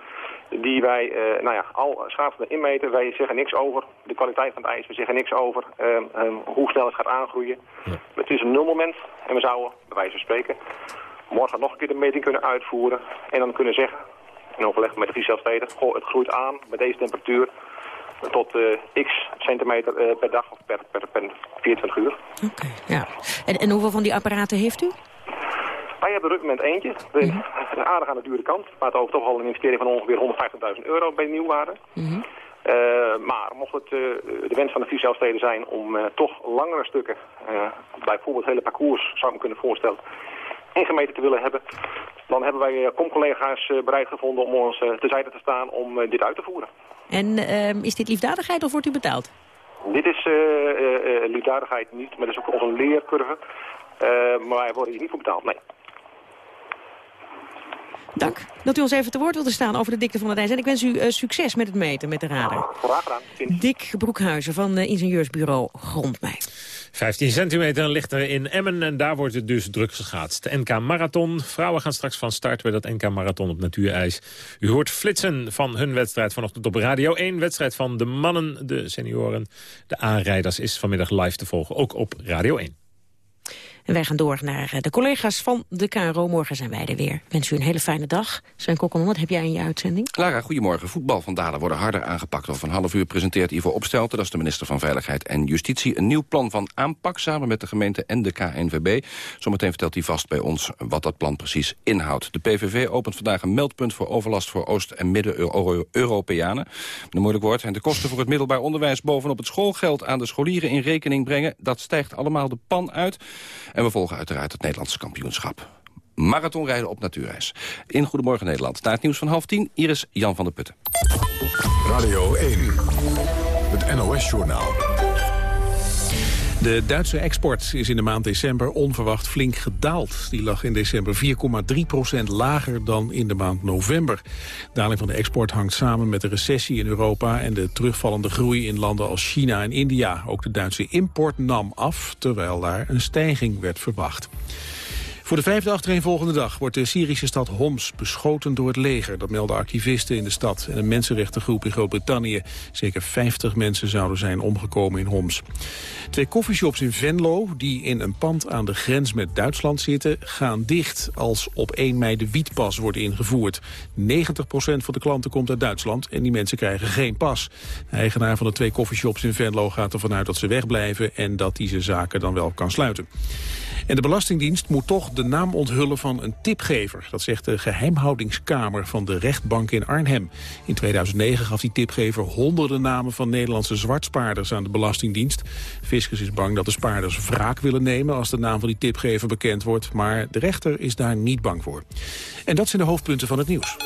die wij, uh, nou ja, al schaatsende inmeten. Wij zeggen niks over de kwaliteit van het ijs. We zeggen niks over um, um, hoe snel het gaat aangroeien. Ja. Het is een nulmoment en we zouden, bij wijze van spreken, morgen nog een keer de meting kunnen uitvoeren en dan kunnen zeggen, in overleg met de Frieslandsteden, goh, het groeit aan met deze temperatuur tot uh, x centimeter uh, per dag of per, per, per 24 uur. Oké, okay, ja. En, en hoeveel van die apparaten heeft u? Wij hebben op dit moment eentje. Mm -hmm. Aardig aan de dure kant. Maar het over toch al een investering van ongeveer 150.000 euro bij nieuwwaarde. Mm -hmm. uh, maar mocht het de wens van de Frieslandsteden zijn om toch langere stukken, bijvoorbeeld het hele parcours, zou ik me kunnen voorstellen, ingemeten te willen hebben, dan hebben wij com-collega's bereid gevonden om ons terzijde te staan om dit uit te voeren. En uh, is dit liefdadigheid of wordt u betaald? Dit is liefdadigheid niet, maar dat is ook onze leercurve. maar wij worden hier niet voor betaald, nee. Dank dat u ons even te woord wilde staan over de dikte van het ijs. En ik wens u uh, succes met het meten met de radar. Graag gedaan. Dick Broekhuizen van uh, ingenieursbureau Grondmei. 15 centimeter ligt er in Emmen en daar wordt het dus druk geschaatst. De NK Marathon. Vrouwen gaan straks van start bij dat NK Marathon op natuurijs. U hoort flitsen van hun wedstrijd vanochtend op Radio 1. Wedstrijd van de mannen, de senioren, de aanrijders is vanmiddag live te volgen. Ook op Radio 1. En wij gaan door naar de collega's van de KRO. Morgen zijn wij er weer. Wens u een hele fijne dag. Sven Kokkelman, wat heb jij in je uitzending? Lara, goedemorgen. Voetbalvandalen worden harder aangepakt. Over een half uur presenteert Ivo Opstelten, dat is de minister van Veiligheid en Justitie... een nieuw plan van aanpak samen met de gemeente en de KNVB. Zometeen vertelt hij vast bij ons wat dat plan precies inhoudt. De PVV opent vandaag een meldpunt voor overlast voor Oost- en Midden-Europeanen. Een moeilijk woord. En de kosten voor het middelbaar onderwijs bovenop het schoolgeld aan de scholieren in rekening brengen... dat stijgt allemaal de pan uit. En we volgen uiteraard het Nederlandse kampioenschap marathonrijden op natuurreis. In Goedemorgen Nederland. Na het nieuws van half tien, hier is Jan van der Putten. Radio 1, het NOS-journaal. De Duitse export is in de maand december onverwacht flink gedaald. Die lag in december 4,3% lager dan in de maand november. De daling van de export hangt samen met de recessie in Europa... en de terugvallende groei in landen als China en India. Ook de Duitse import nam af, terwijl daar een stijging werd verwacht. Voor de vijfde achtereenvolgende dag wordt de Syrische stad Homs beschoten door het leger. Dat melden activisten in de stad en een mensenrechtengroep in Groot-Brittannië. Zeker 50 mensen zouden zijn omgekomen in Homs. Twee koffieshops in Venlo, die in een pand aan de grens met Duitsland zitten, gaan dicht als op 1 mei de wietpas wordt ingevoerd. 90% van de klanten komt uit Duitsland en die mensen krijgen geen pas. De eigenaar van de twee koffieshops in Venlo gaat ervan uit dat ze wegblijven en dat hij zijn zaken dan wel kan sluiten. En de Belastingdienst moet toch de naam onthullen van een tipgever. Dat zegt de geheimhoudingskamer van de rechtbank in Arnhem. In 2009 gaf die tipgever honderden namen van Nederlandse zwartspaarders aan de Belastingdienst. Fiscus is bang dat de spaarders wraak willen nemen als de naam van die tipgever bekend wordt. Maar de rechter is daar niet bang voor. En dat zijn de hoofdpunten van het nieuws.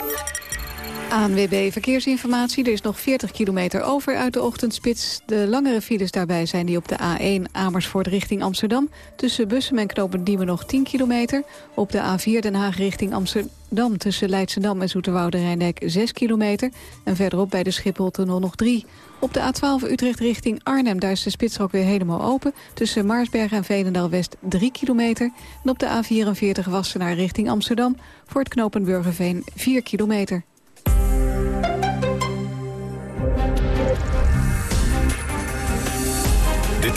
ANWB Verkeersinformatie. Er is nog 40 kilometer over uit de ochtendspits. De langere files daarbij zijn die op de A1 Amersfoort richting Amsterdam. Tussen Bussum en Knopen Diemen nog 10 kilometer. Op de A4 Den Haag richting Amsterdam tussen Leidschendam en Zoeterwoude Rijndijk 6 kilometer. En verderop bij de Schipholtunnel nog 3. Op de A12 Utrecht richting Arnhem, daar is de spitsrook weer helemaal open. Tussen Maarsberg en Veenendaal-West 3 kilometer. En op de A44 Wassenaar richting Amsterdam voor het knopen Burgerveen 4 kilometer.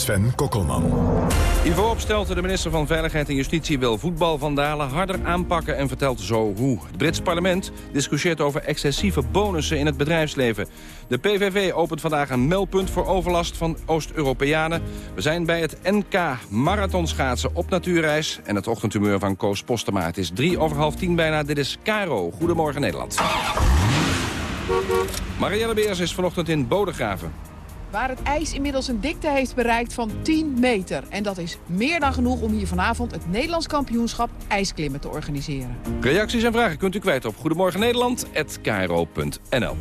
Sven Kokkelman. Ivo Opstelten, de minister van Veiligheid en Justitie... wil voetbalvandalen harder aanpakken en vertelt zo hoe. Het Brits parlement discussieert over excessieve bonussen in het bedrijfsleven. De PVV opent vandaag een meldpunt voor overlast van Oost-Europeanen. We zijn bij het NK Marathonschaatsen op natuurreis... en het ochtendhumeur van Koos Postema. Het is drie over half tien bijna. Dit is Caro. Goedemorgen Nederland. Marielle Beers is vanochtend in Bodegraven. Waar het ijs inmiddels een dikte heeft bereikt van 10 meter. En dat is meer dan genoeg om hier vanavond het Nederlands kampioenschap ijsklimmen te organiseren. Reacties en vragen kunt u kwijt op Goedemorgen Nederland@kro.nl.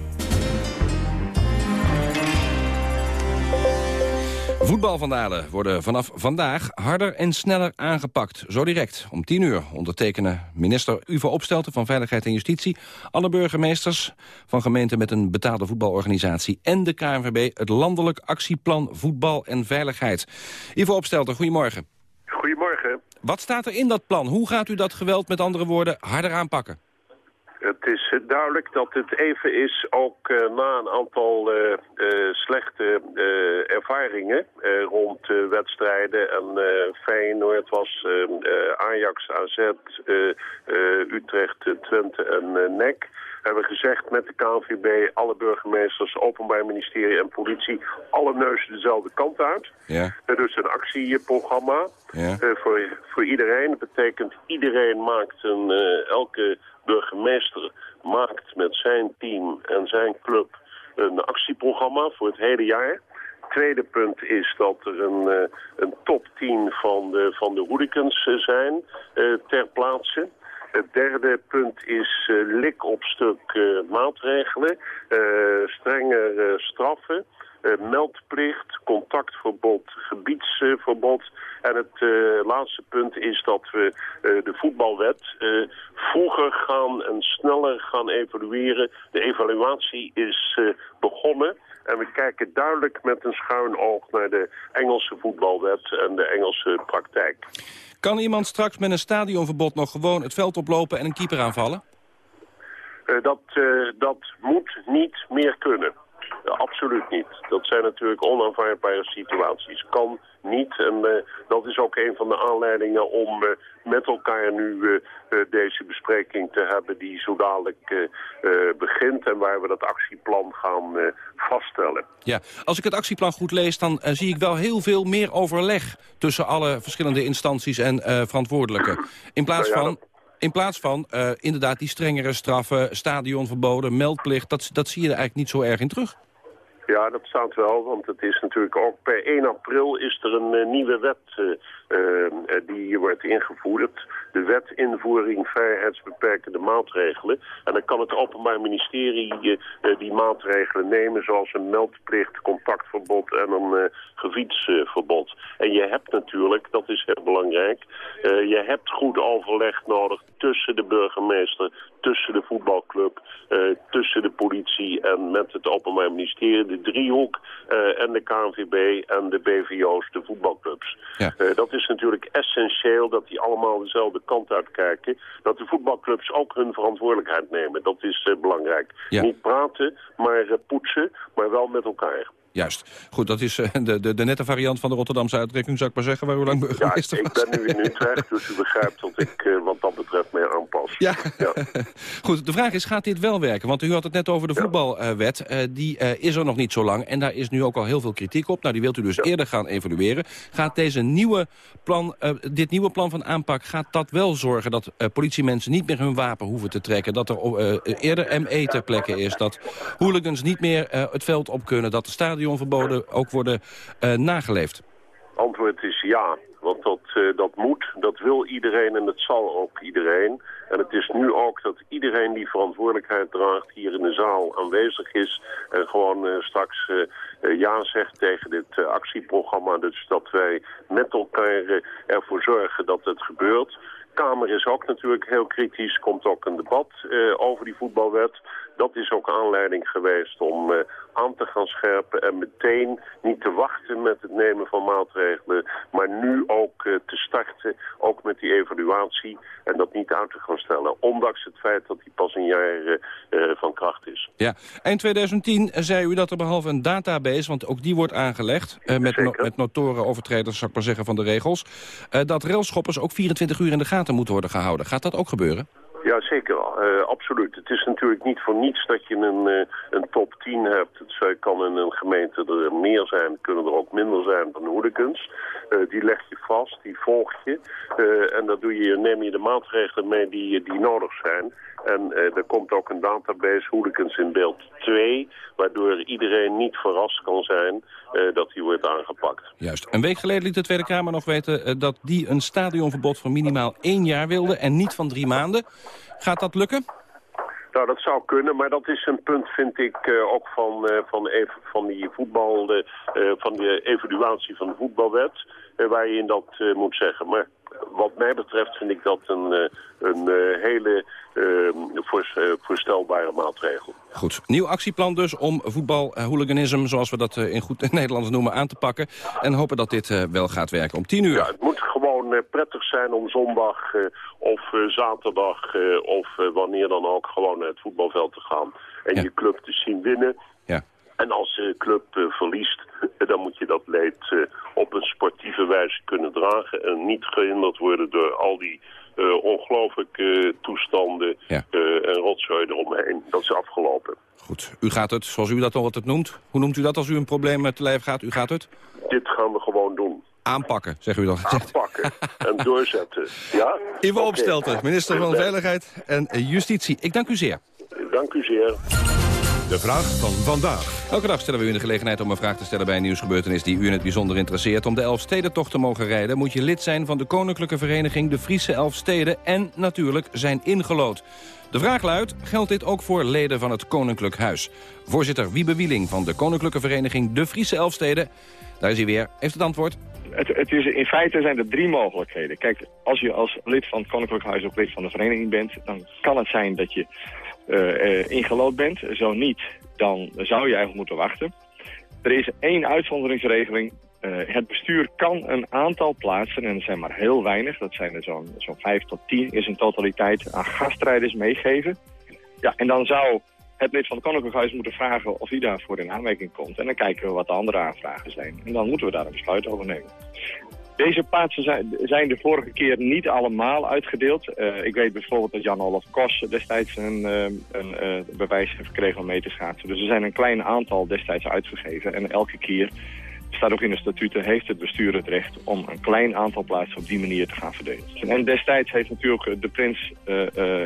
Voetbalvandalen worden vanaf vandaag harder en sneller aangepakt. Zo direct, om 10 uur, ondertekenen minister Uwe Opstelten van Veiligheid en Justitie... alle burgemeesters van gemeenten met een betaalde voetbalorganisatie... en de KNVB het Landelijk Actieplan Voetbal en Veiligheid. Uwe Opstelten, goedemorgen. Goedemorgen. Wat staat er in dat plan? Hoe gaat u dat geweld met andere woorden harder aanpakken? Het is eh, duidelijk dat het even is, ook uh, na een aantal uh, slechte ervaringen rond wedstrijden. En Feyenoord was Ajax, AZ, Utrecht, Twente en NEC hebben gezegd met de KNVB, alle burgemeesters, openbaar ministerie en politie, alle neuzen dezelfde kant uit. Ja. dus een actieprogramma ja. voor, voor iedereen. Dat betekent iedereen maakt een, elke burgemeester maakt met zijn team en zijn club een actieprogramma voor het hele jaar. Tweede punt is dat er een, een top 10 van de, van de hooligans zijn ter plaatse. Het derde punt is uh, lik op stuk uh, maatregelen, uh, strenge straffen, meldplicht, contactverbod, gebiedsverbod. En het laatste punt is dat we de voetbalwet vroeger gaan en sneller gaan evalueren. De evaluatie is begonnen. En we kijken duidelijk met een schuin oog naar de Engelse voetbalwet en de Engelse praktijk. Kan iemand straks met een stadionverbod nog gewoon het veld oplopen en een keeper aanvallen? Eh, dat, eh, dat moet niet meer kunnen. Absoluut niet. Dat zijn natuurlijk onaanvaardbare situaties. Kan niet. En eh, dat is ook een van de aanleidingen om eh, met elkaar nu eh, deze bespreking te hebben die zo dadelijk begint en waar we dat actieplan gaan vaststellen. Ja, als ik het actieplan goed lees, dan zie ik wel heel veel meer overleg... tussen alle verschillende instanties en verantwoordelijken. In plaats Nou ja, van... In plaats van eh, inderdaad die strengere straffen, stadionverboden, meldplicht... Dat, dat zie je er eigenlijk niet zo erg in terug. Ja, dat staat wel, want het is natuurlijk ook per 1 april is er een eh, nieuwe wet eh, die wordt ingevoerd. De wet invoering vrijheidsbeperkende maatregelen. En dan kan het Openbaar Ministerie eh, eh, die maatregelen nemen zoals een meldplicht, contactverbod en een eh, gebiedsverbod. En je hebt natuurlijk, dat is heel belangrijk, je hebt goed overleg nodig tussen de burgemeester, tussen de voetbalclub, tussen de politie en met het Openbaar Ministerie, de driehoek eh, en de KNVB en de BVO's, de voetbalclubs. Dat is natuurlijk essentieel dat die allemaal dezelfde kant uitkijken. Dat de voetbalclubs ook hun verantwoordelijkheid nemen. Dat is eh, belangrijk. Ja. Niet praten, maar eh, poetsen, maar wel met elkaar. Juist. Goed, dat is eh, de, de, de nette variant van de Rotterdamse uitdrukking, zou ik maar zeggen, waar u lang Ja, burgemeester ik was. ben nu in Utrecht, dus u begrijpt dat ik eh, wat dat betreft meer aanpas. Ja. Goed, de vraag is, gaat dit wel werken? Want u had het net over de voetbalwet. Eh, die is er nog niet zo lang en daar is nu ook al heel veel kritiek op. Nou, die wilt u dus eerder gaan evalueren. Gaat deze nieuwe plan, dit nieuwe plan van aanpak, gaat dat wel zorgen... dat politiemensen niet meer hun wapen hoeven te trekken? Dat er eerder ME ter plekke is? Dat hooligans niet meer het veld op kunnen? Dat de stadionverboden ook worden eh, nageleefd? Antwoord is ja, want dat, eh, dat moet, dat wil iedereen en dat zal ook iedereen. En het is nu ook dat iedereen die verantwoordelijkheid draagt hier in de zaal aanwezig is. En gewoon eh, straks ja zegt tegen dit actieprogramma. Dus dat wij met elkaar ervoor zorgen dat het gebeurt. Kamer is ook natuurlijk heel kritisch. Komt ook een debat over die voetbalwet. Dat is ook aanleiding geweest om eh, aan te gaan scherpen en meteen niet te wachten met het nemen van maatregelen, maar nu ook eh, te starten, ook met die evaluatie en dat niet uit te gaan stellen, ondanks het feit dat die pas een jaar eh, van kracht is. Ja, eind 2010 zei u dat er behalve een database, want ook die wordt aangelegd... met, no met notoren overtreders, zou ik maar zeggen, van de regels... dat railschoppers ook 24 uur in de gaten moeten worden gehouden. Gaat dat ook gebeuren? Ja, zeker. Eh, absoluut. Het is natuurlijk niet voor niets dat je een, eh, een top 10 hebt. Het kan in een gemeente er meer zijn, kunnen er ook minder zijn van hooligans. Eh, die leg je vast, die volg je. En daar doe je, neem je de maatregelen mee die, die nodig zijn. En eh, er komt ook een database hooligans in beeld 2... waardoor iedereen niet verrast kan zijn eh, dat die wordt aangepakt. Juist. Een week geleden liet de Tweede Kamer nog weten eh, dat die een stadionverbod van minimaal één jaar wilde... en niet van drie maanden. Gaat dat lukken? Nou, dat zou kunnen, maar dat is een punt, vind ik, ook van, van, ev- van die voetbal, de, van de evaluatie van de voetbalwet, waar je in dat moet zeggen. Maar wat mij betreft vind ik dat een, eh, een eh, hele eh, voors- voorstelbare maatregel. Goed. Nieuw actieplan dus om voetbalhooliganisme, zoals we dat in goed Nederlands noemen, aan te pakken. En hopen dat dit wel gaat werken. Om tien uur. Ja, het moet gewoon prettig zijn om zondag of zaterdag of wanneer dan ook gewoon naar het voetbalveld te gaan. En je club te zien winnen. En als de club eh, verliest, dan moet je dat leed eh, op een sportieve wijze kunnen dragen. En niet gehinderd worden door al die eh, ongelooflijke toestanden en rotzooi eromheen. Dat is afgelopen. Goed. U gaat het, zoals u dat al altijd noemt. Hoe noemt u dat als u een probleem met lijf gaat? U gaat het? Dit gaan we gewoon doen. Aanpakken, zegt u dan. Aanpakken en doorzetten. Ja? Ivo Oké. Opstelten, minister van Veiligheid en Justitie. Ik dank u zeer. Dank u zeer. De vraag van vandaag. Elke dag stellen we u de gelegenheid om een vraag te stellen bij een nieuwsgebeurtenis die u in het bijzonder interesseert. Om de Elfstedentocht te mogen rijden moet je lid zijn van de Koninklijke Vereniging De Friese Elfsteden en natuurlijk zijn ingelood. De vraag luidt, geldt dit ook voor leden van het Koninklijk Huis? Voorzitter Wiebe Wieling van de Koninklijke Vereniging De Friese Elfsteden, daar is hij weer, heeft het antwoord. Het, het is, in feite zijn er drie mogelijkheden. Kijk, als je als lid van het Koninklijk Huis ook lid van de vereniging bent... dan kan het zijn dat je ingelood bent. Zo niet, dan zou je eigenlijk moeten wachten. Er is één uitzonderingsregeling eh, het bestuur kan een aantal plaatsen, en er zijn maar heel weinig, dat zijn er zo'n zo'n 5 tot 10 is in totaliteit, aan gastrijders meegeven. Ja, en dan zou het lid van het Koninklijk Huis moeten vragen of hij daarvoor in aanmerking komt. En dan kijken we wat de andere aanvragen zijn. En dan moeten we daar een besluit over nemen. Deze plaatsen zijn, de vorige keer niet allemaal uitgedeeld. Uh, ik weet bijvoorbeeld dat Jan-Olof Kos destijds een, uh, een uh, bewijs heeft gekregen om mee te schaatsen. Dus er zijn een klein aantal destijds uitgegeven. En elke keer, staat ook in de statuten, heeft het bestuur het recht om een klein aantal plaatsen op die manier te gaan verdelen. En destijds heeft natuurlijk de prins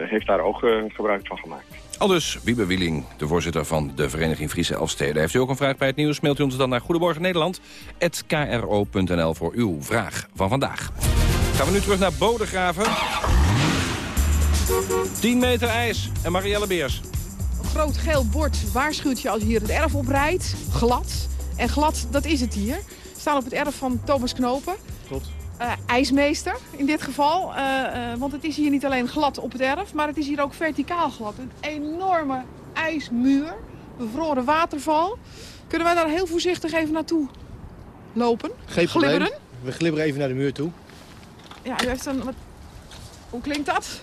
heeft daar ook gebruik van gemaakt. Aldus Wiebe Wieling, de voorzitter van de Vereniging Friese Elfsteden. Heeft u ook een vraag bij het nieuws, mailt u ons dan naar Goedemorgen Nederland@kro.nl voor uw vraag van vandaag. Gaan we nu terug naar Bodegraven. 10 meter ijs en Marielle Beers. Een groot geel bord waarschuwt je als je hier het erf oprijdt. Glad. En glad, dat is het hier. We staan op het erf van Thomas Knopen. Klopt. Uh, ijsmeester in dit geval. Uh, uh, want het is hier niet alleen glad op het erf, maar het is hier ook verticaal glad. Een enorme ijsmuur, bevroren waterval. Kunnen wij daar heel voorzichtig even naartoe lopen? Geen glibberen? probleem. We glibberen even naar de muur toe. Ja, u heeft een... Wat... Hoe klinkt dat?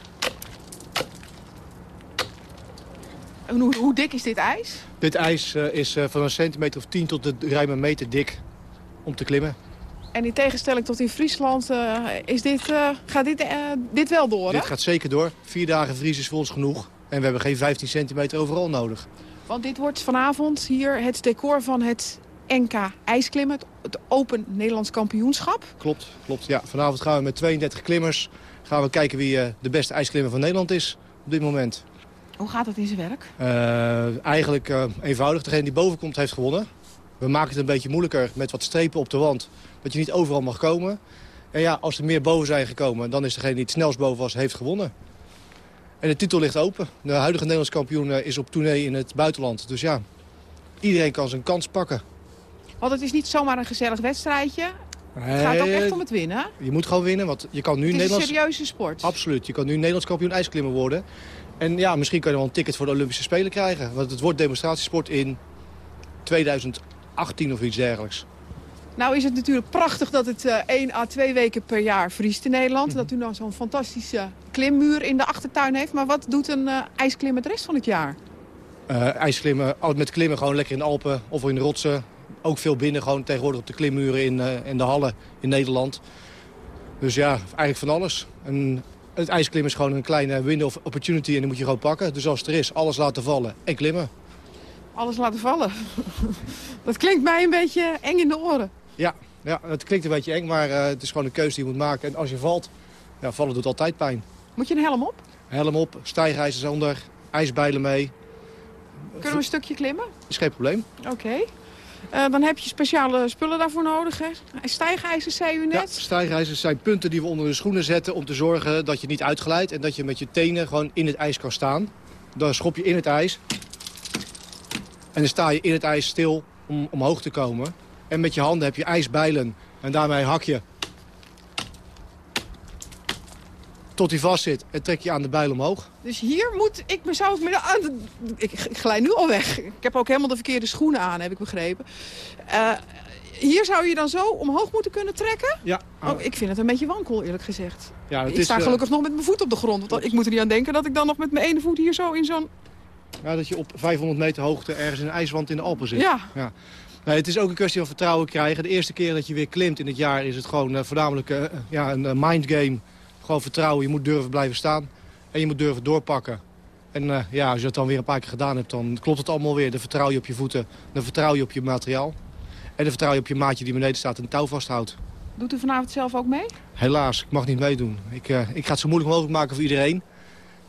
En hoe, hoe dik is dit ijs? Dit ijs is van een centimeter of 10 tot de ruim een meter dik om te klimmen. En in tegenstelling tot in Friesland uh, is dit, uh, gaat dit, uh, dit wel door, Dit hè? gaat zeker door. Vier dagen vries is voor ons genoeg. En we hebben geen 15 centimeter overal nodig. Want dit wordt vanavond hier het decor van het NK ijsklimmen. Het Open Nederlands Kampioenschap. Klopt, klopt. Ja, vanavond gaan we met 32 klimmers gaan we kijken wie de beste ijsklimmer van Nederland is op dit moment. Hoe gaat het in zijn werk? eigenlijk eenvoudig. Degene die boven komt heeft gewonnen. We maken het een beetje moeilijker met wat strepen op de wand. Dat je niet overal mag komen. En ja, als er meer boven zijn gekomen, dan is degene die het snelst boven was, heeft gewonnen. En de titel ligt open. De huidige Nederlands kampioen is op tournee in het buitenland. Dus ja, iedereen kan zijn kans pakken. Want het is niet zomaar een gezellig wedstrijdje. Het gaat ook echt om het winnen. Je moet gewoon winnen, want je kan nu het is Nederlands... een serieuze sport. Absoluut. Je kan nu Nederlands kampioen ijsklimmen worden. En ja, misschien kan je wel een ticket voor de Olympische Spelen krijgen. Want het wordt demonstratiesport in 2018 of iets dergelijks. Nou is het natuurlijk prachtig dat het uh, 1 à 2 weken per jaar vriest in Nederland. Mm -hmm. Dat u nou zo'n fantastische klimmuur in de achtertuin heeft. Maar wat doet een uh, ijsklimmer de rest van het jaar? Uh, ijsklimmen, met klimmen gewoon lekker in de Alpen of in de rotsen. Ook veel binnen, gewoon tegenwoordig op de klimmuren in, uh, in de hallen in Nederland. Dus ja, eigenlijk van alles. En het ijsklimmen is gewoon een kleine window of opportunity en die moet je gewoon pakken. Dus als het er is, alles laten vallen en klimmen. Alles laten vallen? Dat klinkt mij een beetje eng in de oren. Ja, ja het klinkt een beetje eng, maar uh, het is gewoon een keuze die je moet maken. En als je valt, ja, vallen doet altijd pijn. Moet je een helm op? Helm op, stijgijzers onder, ijsbijlen mee. Kunnen we een stukje klimmen? Is geen probleem. Oké. Okay. Uh, dan heb je speciale spullen daarvoor nodig, hè? Stijgijzers, zei u net? Ja, stijgijzers zijn punten die we onder de schoenen zetten... om te zorgen dat je niet uitglijdt en dat je met je tenen gewoon in het ijs kan staan. Dan schop je in het ijs. En dan sta je in het ijs stil om omhoog te komen. En met je handen heb je ijsbijlen. En daarmee hak je. Tot hij vast zit en trek je aan de bijl omhoog. Dus hier moet ik me zou ik glij nu al weg. Ik heb ook helemaal de verkeerde schoenen aan, heb ik begrepen. Uh, hier zou je dan zo omhoog moeten kunnen trekken? Ja. Oh, ik vind het een beetje wankel, eerlijk gezegd. Ja, ik is, sta gelukkig uh... nog met mijn voet op de grond. Want ik moet er niet aan denken dat ik dan nog met mijn ene voet hier zo in zo'n... Ja, dat je op 500 meter hoogte ergens in een ijswand in de Alpen zit. Ja. ja. Nee, het is ook een kwestie van vertrouwen krijgen. De eerste keer dat je weer klimt in het jaar is het gewoon uh, voornamelijk uh, ja, een mindgame. Gewoon vertrouwen. Je moet durven blijven staan. En je moet durven doorpakken. En ja, als je dat dan weer een paar keer gedaan hebt, dan klopt het allemaal weer. Dan vertrouw je op je voeten. Dan vertrouw je op je materiaal. En dan vertrouw je op je maatje die beneden staat en touw vasthoudt. Doet u vanavond zelf ook mee? Helaas, ik mag niet meedoen. Ik, ik ga het zo moeilijk mogelijk maken voor iedereen.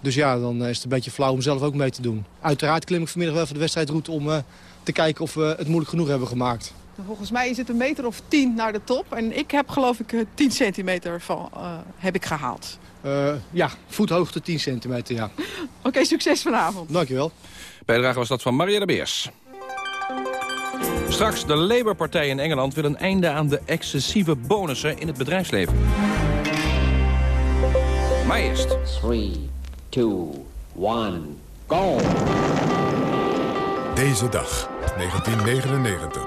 Dus ja, dan is het een beetje flauw om zelf ook mee te doen. Uiteraard klim ik vanmiddag wel voor de wedstrijdroute om uh, te kijken of we het moeilijk genoeg hebben gemaakt. Volgens mij is het een meter of 10 naar de top. En ik heb geloof ik 10 centimeter van, uh, heb ik gehaald. Uh, ja, voethoogte 10 centimeter, ja. Oké, okay, succes vanavond. Dankjewel. Bijdrage was dat van Marielle Beers. Straks, de Labour-partij in Engeland wil een einde aan de excessieve bonussen in het bedrijfsleven. Maar eerst... 3, 2, 1, go! Deze dag, 1999.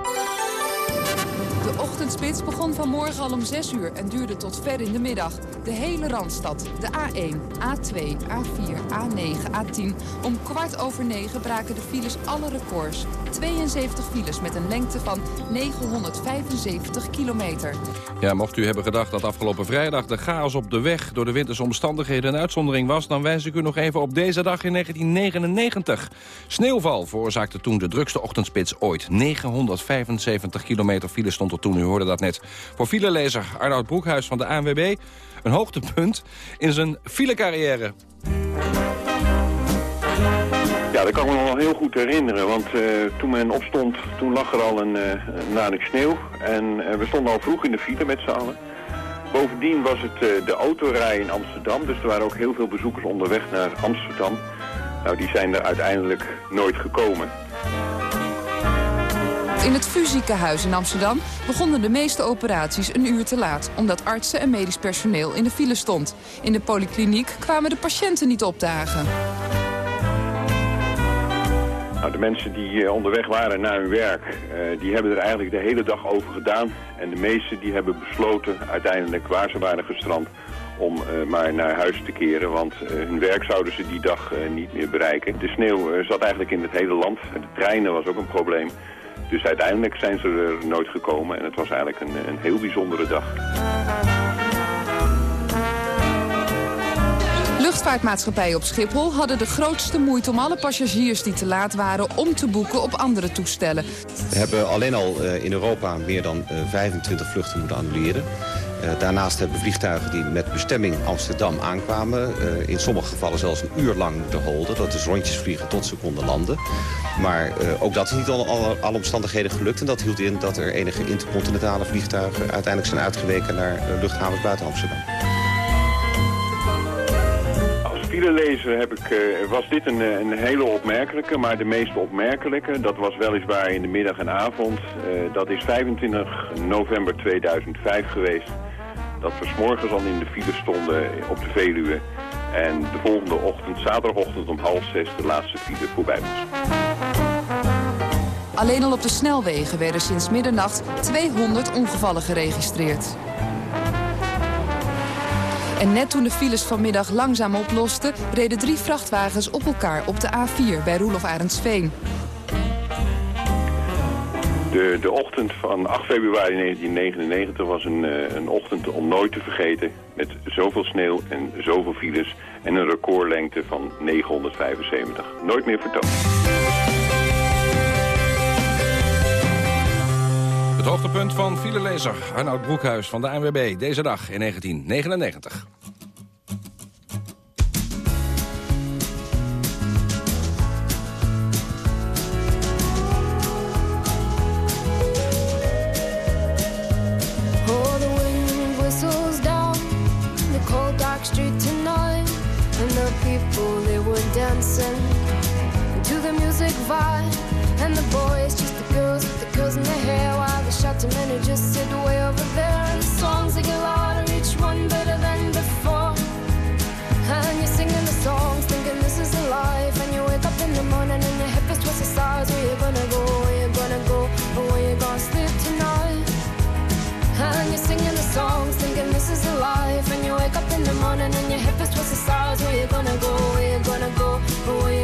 De ochtendspits begon vanmorgen al om 6 uur en duurde tot ver in de middag. De hele Randstad, de A1, A2, A4, A9, A10. Om kwart over negen braken de files alle records. 72 files met een lengte van 975 kilometer. Ja, mocht u hebben gedacht dat afgelopen vrijdag de chaos op de weg... door de winterse omstandigheden een uitzondering was... dan wijs ik u nog even op deze dag in 1999. Sneeuwval veroorzaakte toen de drukste ochtendspits ooit. 975 kilometer file stond er toen, u hoorde dat net. Voor filelezer Arnoud Broekhuis van de ANWB... een hoogtepunt in zijn filecarrière. Ja, dat kan ik me nog heel goed herinneren, want eh, toen men opstond, toen lag er al een, uh, sneeuw. En eh, we stonden al vroeg in de file met z'n allen. Bovendien was het de autorij in Amsterdam, dus er waren ook heel veel bezoekers onderweg naar Amsterdam. Nou, die zijn er uiteindelijk nooit gekomen. In het Fuziekenhuis in Amsterdam begonnen de meeste operaties een uur te laat... omdat artsen en medisch personeel in de file stond. In de polykliniek kwamen de patiënten niet opdagen. Nou, de mensen die eh, onderweg waren naar hun werk, uh, die hebben er eigenlijk de hele dag over gedaan. En de meesten die hebben besloten, uiteindelijk waar ze waren gestrand, om uh, maar naar huis te keren. Want hun werk zouden ze die dag niet meer bereiken. De sneeuw zat eigenlijk in het hele land. De treinen was ook een probleem. Dus uiteindelijk zijn ze er nooit gekomen en het was eigenlijk een, een heel bijzondere dag. Luchtvaartmaatschappijen op Schiphol hadden de grootste moeite om alle passagiers die te laat waren om te boeken op andere toestellen. We hebben alleen al in Europa meer dan 25 vluchten moeten annuleren. Uh, daarnaast hebben vliegtuigen die met bestemming Amsterdam aankwamen. Uh, in sommige gevallen zelfs een uur lang te holden. Dat is rondjes vliegen tot ze konden landen. Maar uh, ook dat is niet al, alle, alle omstandigheden gelukt. En dat hield in dat er enige intercontinentale vliegtuigen... uiteindelijk zijn uitgeweken naar luchthavens buiten Amsterdam. Als heb ik, was dit een, een, hele opmerkelijke, maar de meest opmerkelijke... dat was weliswaar in de middag en avond. dat is 25 november 2005 geweest dat we s'morgens al in de file stonden op de Veluwe. En de volgende ochtend, zaterdagochtend om half zes, de laatste file voorbij was. Alleen al op de snelwegen werden sinds middernacht 200 ongevallen geregistreerd. En net toen de files vanmiddag langzaam oplosten... reden drie vrachtwagens op elkaar op de A4 bij Roelof Arendsveen. De, de ochtend van 8 februari 1999 was een, uh, een ochtend om nooit te vergeten. Met zoveel sneeuw en zoveel files en een recordlengte van 975. Nooit meer vertoond. Het hoogtepunt van filelezer Arnoud Broekhuis van de ANWB deze dag in 1999. The. And the boys, just the girls with the curls in their hair. While the shouting men who just sit way over there. And the songs they get louder, each one better than before. And you're singing the songs, thinking this is a life. And you wake up in the morning and your hip is twisted sides. Where you gonna go? Where you gonna go? Or where you gonna sleep tonight? And you're singing the songs, thinking this is a life. And you wake up in the morning and your hip is twisted sides. Where you gonna go? Where you gonna go? Where you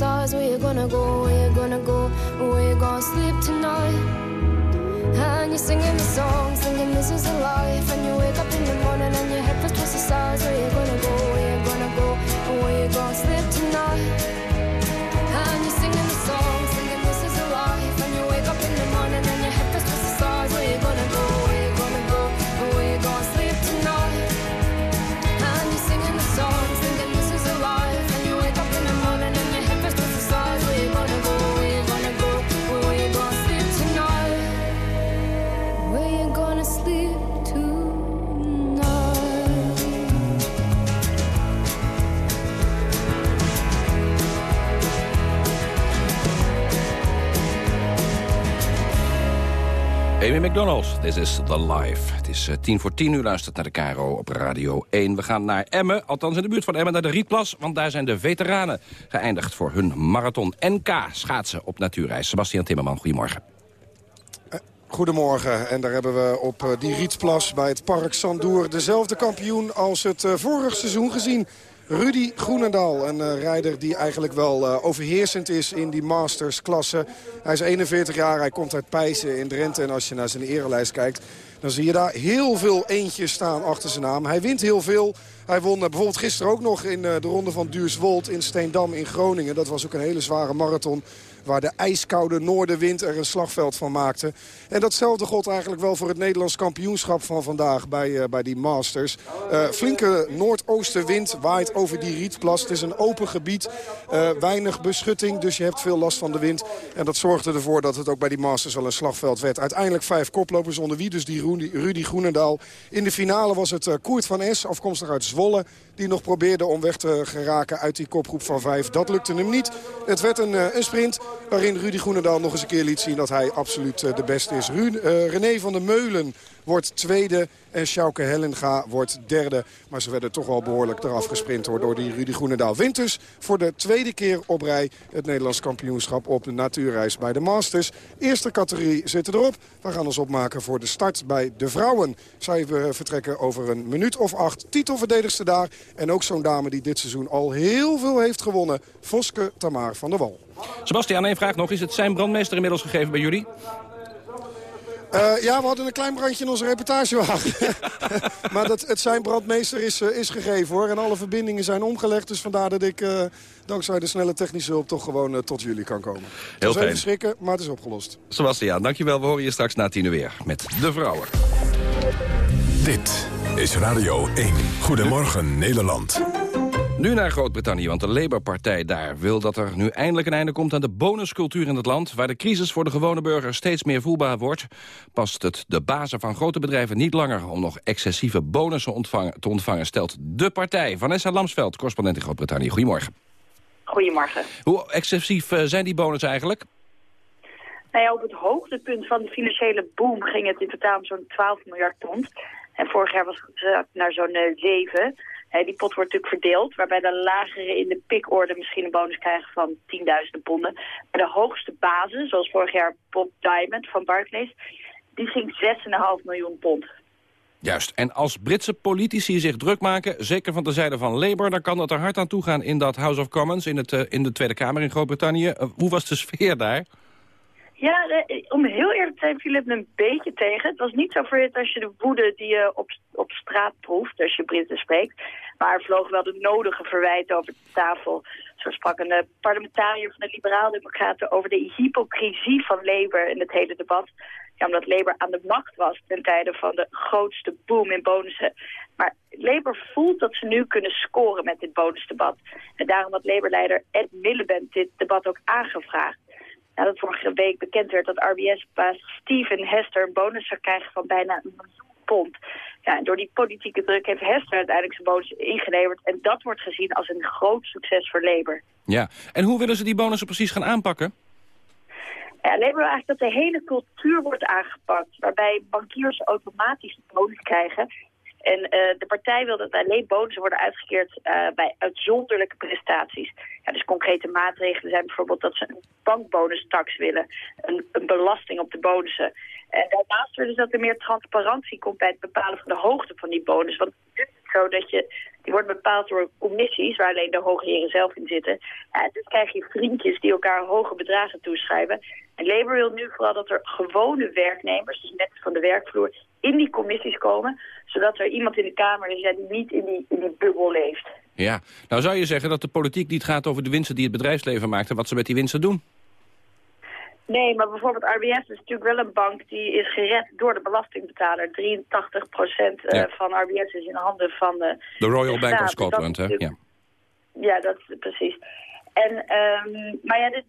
you gonna go, where you gonna go, where you gonna sleep tonight? And you're singing the song, singing this is a life. And you wake up in the morning Amy McDonald, this is The Life. Het is eh, tien voor tien, u luistert naar de Caro op Radio 1. We gaan naar Emmen, althans in de buurt van Emmen, naar de Rietplas... want daar zijn de veteranen geëindigd voor hun marathon NK schaatsen op natuurreis. Sebastian Timmerman, goedemorgen. Goedemorgen. En daar hebben we op eh, die Rietsplas bij het Park Sandoer... dezelfde kampioen als het eh, vorig seizoen gezien. Rudy Groenendaal, een eh, rijder die eigenlijk wel eh, overheersend is in die Masters-klasse. Hij is 41 jaar, hij komt uit Pijzen in Drenthe. En als je naar zijn erelijst kijkt, dan zie je daar heel veel eentjes staan achter zijn naam. Hij wint heel veel. Hij won eh, bijvoorbeeld gisteren ook nog in de ronde van Duurswold in Steendam in Groningen. Dat was ook een hele zware marathon waar de ijskoude noordenwind er een slagveld van maakte. En datzelfde gold eigenlijk wel voor het Nederlands kampioenschap van vandaag bij, bij die Masters. Uh, flinke noordoostenwind waait over die rietplas. Het is een open gebied, uh, weinig beschutting, dus je hebt veel last van de wind. En dat zorgde ervoor dat het ook bij die Masters wel een slagveld werd. Uiteindelijk vijf koplopers onder wie dus die Rudy, Groenendaal. In de finale was het Koert van Es, afkomstig uit Zwolle... die nog probeerde om weg te geraken uit die kopgroep van vijf. Dat lukte hem niet. Het werd een, een sprint waarin Rudy Groenendaal nog eens een keer liet zien... dat hij absoluut de beste is. Ru René van der Meulen wordt tweede en Sjouke Hellenga wordt derde. Maar ze werden toch wel behoorlijk eraf gesprint hoor, door die Rudy Groenendaal. Wint dus voor de tweede keer op rij het Nederlands kampioenschap op de natuurreis bij de Masters. Eerste categorie zitten erop. We gaan ons opmaken voor de start bij de vrouwen. Zij vertrekken over een minuut of acht. Titelverdedigster daar. En ook zo'n dame die dit seizoen al heel veel heeft gewonnen. Voske Tamar van der Wal. Sebastian, één vraag nog. Is het zijn brandmeester inmiddels gegeven bij jullie? Uh, ja, we hadden een klein brandje in onze reportagewagen. maar dat, het zijn brandmeester is, uh, is gegeven hoor. En alle verbindingen zijn omgelegd. Dus vandaar dat ik uh, dankzij de snelle technische hulp toch gewoon tot jullie kan komen. Heel het fijn. even schrikken, maar het is opgelost. Sebastiaan, dankjewel. We horen je straks na tien uur weer met de vrouwen. Dit is Radio 1. Goedemorgen Nederland. Nu naar Groot-Brittannië, want de Labour-partij daar wil dat er nu eindelijk een einde komt aan de bonuscultuur in het land, waar de crisis voor de gewone burger steeds meer voelbaar wordt. Past het de bazen van grote bedrijven niet langer om nog excessieve bonussen ontvangen, te ontvangen, stelt de partij. Vanessa Lamsveld, correspondent in Groot-Brittannië. Goedemorgen. Goedemorgen. Hoe excessief eh, zijn die bonussen eigenlijk? Nou ja, op het hoogtepunt van de financiële boom ging het in totaal om zo'n 12 miljard pond. En vorig jaar was het eh, naar zo'n eh, 7. Die pot wordt natuurlijk verdeeld, waarbij de lagere in de pikorde misschien een bonus krijgen van 10.000 ponden. Maar de hoogste basis, zoals vorig jaar Bob Diamond van Barclays, die ging 6,5 miljoen pond. Juist, en als Britse politici zich druk maken, zeker van de zijde van Labour... dan kan dat er hard aan toe gaan in dat House of Commons, in, het, eh, in de Tweede Kamer in Groot-Brittannië. Eh, hoe was de sfeer daar? Ja, de, om heel eerlijk te zijn viel het me een beetje tegen. Het was niet zo verhit als je de woede die je op, op straat proeft, als je Britten spreekt. Maar er vlogen wel de nodige verwijten over de tafel. Zo sprak een uh, parlementariër van de Liberaal-Democraten over de hypocrisie van Labour in het hele debat. Ja, omdat Labour aan de macht was ten tijde van de grootste boom in bonussen. Maar Labour voelt dat ze nu kunnen scoren met dit bonusdebat. En daarom had Labour-leider Ed Miliband dit debat ook aangevraagd nadat vorige week bekend werd dat RBS-baas Steven Hester een bonus zou krijgen van bijna een miljoen pond. Ja, en door die politieke druk heeft Hester uiteindelijk zijn bonus ingeleverd. En dat wordt gezien als een groot succes voor Labour. Ja, en hoe willen ze die bonussen precies gaan aanpakken? Ja, Labour wil eigenlijk dat de hele cultuur wordt aangepakt. Waarbij bankiers automatisch de bonus krijgen. En uh, de partij wil dat alleen bonussen worden uitgekeerd uh, bij uitzonderlijke prestaties. Ja, dus concrete maatregelen zijn bijvoorbeeld dat ze een bankbonustax willen. Een, belasting op de bonussen. En daarnaast willen ze dat er meer transparantie komt bij het bepalen van de hoogte van die bonus. Want het zo dat je... Die wordt bepaald door commissies, waar alleen de hoge heren zelf in zitten. En dan krijg je vriendjes die elkaar hoge bedragen toeschrijven. En Labour wil nu vooral dat er gewone werknemers, dus net van de werkvloer, in die commissies komen. Zodat er iemand in de Kamer is die niet in die, in die bubbel leeft. Ja, nou zou je zeggen dat de politiek niet gaat over de winsten die het bedrijfsleven maakt... en wat ze met die winsten doen. Nee, maar bijvoorbeeld RBS is natuurlijk wel een bank die is gered door de belastingbetaler. 83 procent eh, Ja. van RBS is in handen van de De Royal de Bank of Scotland, hè? Ja. Ja, dat is precies. En, ehm, maar ja, de,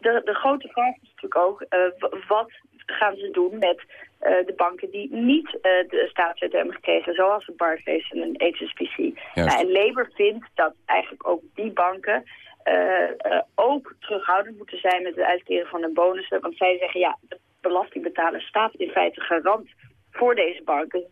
de, de, grote vraag is natuurlijk ook, eh, w- wat gaan ze doen met eh, de banken die niet eh, de staatssteun hebben gekregen, zoals de Barclays en een HSBC. Nou, en Labour vindt dat eigenlijk ook die banken eh, ook terughoudend moeten zijn met het uitkeren van hun bonussen. Want zij zeggen, ja, de belastingbetaler staat in feite garant voor deze banken.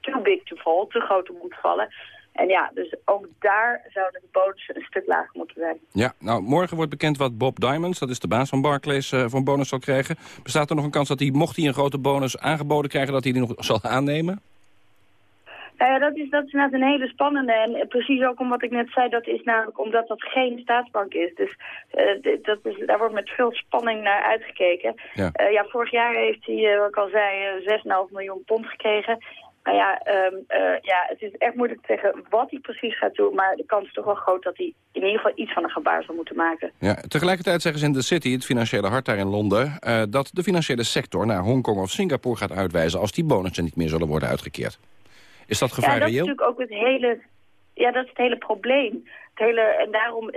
Too big to fall, te groot om te vallen. En ja, dus ook daar zouden de bonussen een stuk lager moeten zijn. Ja, nou, morgen wordt bekend wat Bob Diamonds, dat is de baas van Barclays, eh, voor een bonus zal krijgen. Bestaat er nog een kans dat hij, mocht hij een grote bonus aangeboden krijgen, dat hij die nog zal aannemen? Nou ja, dat is, dat is net een hele spannende. En precies ook om wat ik net zei, dat is namelijk omdat dat geen staatsbank is. Dus eh, dat is, daar wordt met veel spanning naar uitgekeken. Ja. Eh, ja, vorig jaar heeft hij, wat ik al zei, eh, 6,5 miljoen pond gekregen. Maar ja, ehm, eh, ja, het is echt moeilijk te zeggen wat hij precies gaat doen. Maar de kans is toch wel groot dat hij in ieder geval iets van een gebaar zal moeten maken. Ja, tegelijkertijd zeggen ze in de City, het financiële hart daar in Londen... eh, dat de financiële sector naar Hongkong of Singapore gaat uitwijzen... als die bonussen niet meer zullen worden uitgekeerd. Is dat gevaar ja, dat is reëel? natuurlijk ook het hele, ja, dat is het hele probleem. Het hele, en daarom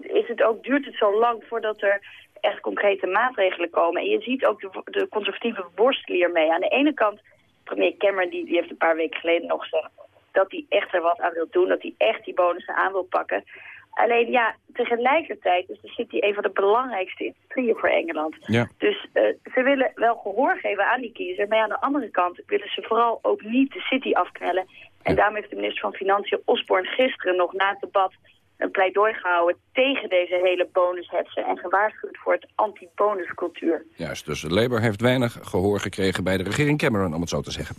is het ook, duurt het zo lang voordat er echt concrete maatregelen komen. En je ziet ook de, de conservatieve worstelen hiermee. Aan de ene kant, premier Cameron die, die heeft een paar weken geleden nog gezegd dat hij echt er wat aan wil doen, dat hij echt die bonussen aan wil pakken. Alleen ja, tegelijkertijd is de City een van de belangrijkste industrieën voor Engeland. Ja. Dus eh, ze willen wel gehoor geven aan die kiezer. Maar aan de andere kant willen ze vooral ook niet de city afknellen. En daarom heeft de minister van Financiën Osborne gisteren nog na het debat een pleidooi gehouden tegen deze hele bonushetsen en gewaarschuwd voor het anti-bonuscultuur. Juist, dus Labour heeft weinig gehoor gekregen bij de regering Cameron, om het zo te zeggen.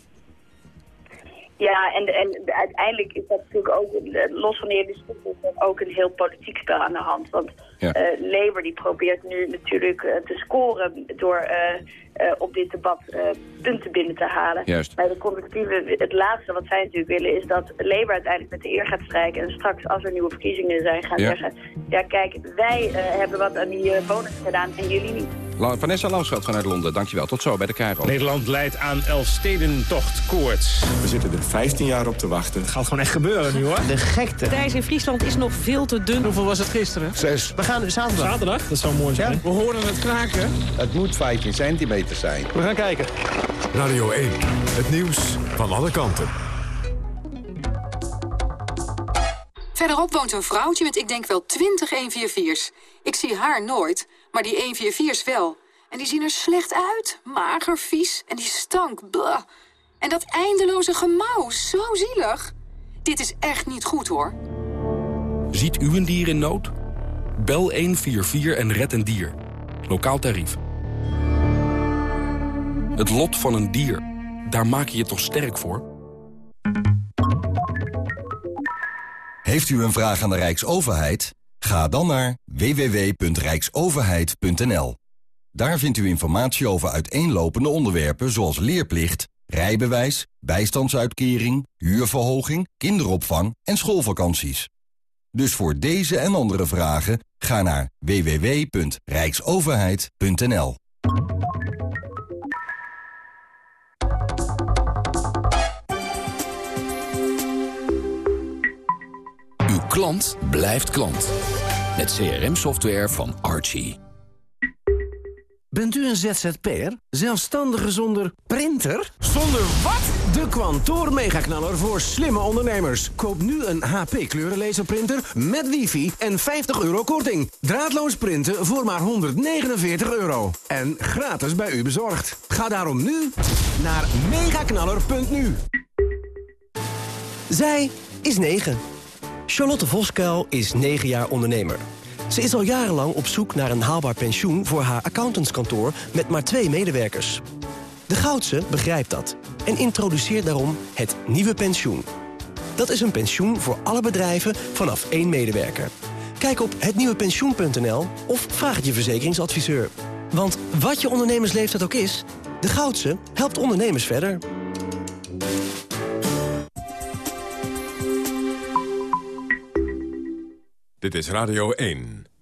Ja, en, en uiteindelijk is dat natuurlijk ook, eh, los van de hele discussie, is ook een heel politiek spel aan de hand. Want Ja. eh, Labour die probeert nu natuurlijk eh, te scoren door eh, eh, op dit debat eh, punten binnen te halen. Juist. Maar de conservatieven, het laatste wat zij natuurlijk willen is dat Labour uiteindelijk met de eer gaat strijken. En straks als er nieuwe verkiezingen zijn gaan Ja. zeggen, ja kijk, wij eh, hebben wat aan die eh, bonus gedaan en jullie niet. La- Vanessa Lansveld vanuit Londen, dankjewel. Tot zo bij de KRO. Nederland leidt aan Elfstedentocht koorts. We zitten er 15 jaar op te wachten. Het gaat gewoon echt gebeuren nu hoor. De gekte. Het ijs in Friesland is nog veel te dun. Hoeveel was het gisteren? Zes. Gaan zaterdag. Zaterdag? Dat zou mooi zijn. We horen het kraken. Het moet 15 centimeter zijn. We gaan kijken. Radio 1, het nieuws van alle kanten. Verderop woont een vrouwtje met ik denk wel 20 144's. Ik zie haar nooit, maar die 144's wel. En die zien er slecht uit, mager, vies en die stank. Blah. En dat eindeloze gemauw, zo zielig. Dit is echt niet goed hoor. Ziet u een dier in nood? Bel 144 en red een dier. Lokaal tarief. Het lot van een dier. Daar maak je je toch sterk voor? Heeft u een vraag aan de Rijksoverheid? Ga dan naar www.rijksoverheid.nl. Daar vindt u informatie over uiteenlopende onderwerpen zoals leerplicht, rijbewijs, bijstandsuitkering, huurverhoging, kinderopvang en schoolvakanties. Dus voor deze en andere vragen ga naar www.rijksoverheid.nl. Uw klant blijft klant. Met CRM-software van Archie. Bent u een ZZP'er? Zelfstandige zonder printer? Zonder wat? De Kwantoor Megaknaller voor slimme ondernemers. Koop nu een HP kleurenlaserprinter met wifi en 50 euro korting. Draadloos printen voor maar 149 euro. En gratis bij u bezorgd. Ga daarom nu naar megaknaller.nu. Zij is 9. Charlotte Voskuil is 9 jaar ondernemer. Ze is al jarenlang op zoek naar een haalbaar pensioen voor haar accountantskantoor met maar twee medewerkers. De Goudse begrijpt dat en introduceert daarom het nieuwe pensioen. Dat is een pensioen voor alle bedrijven vanaf één medewerker. Kijk op hetnieuwepensioen.nl of vraag het je verzekeringsadviseur. Want wat je ondernemersleeftijd ook is, de Goudse helpt ondernemers verder. Dit is Radio 1.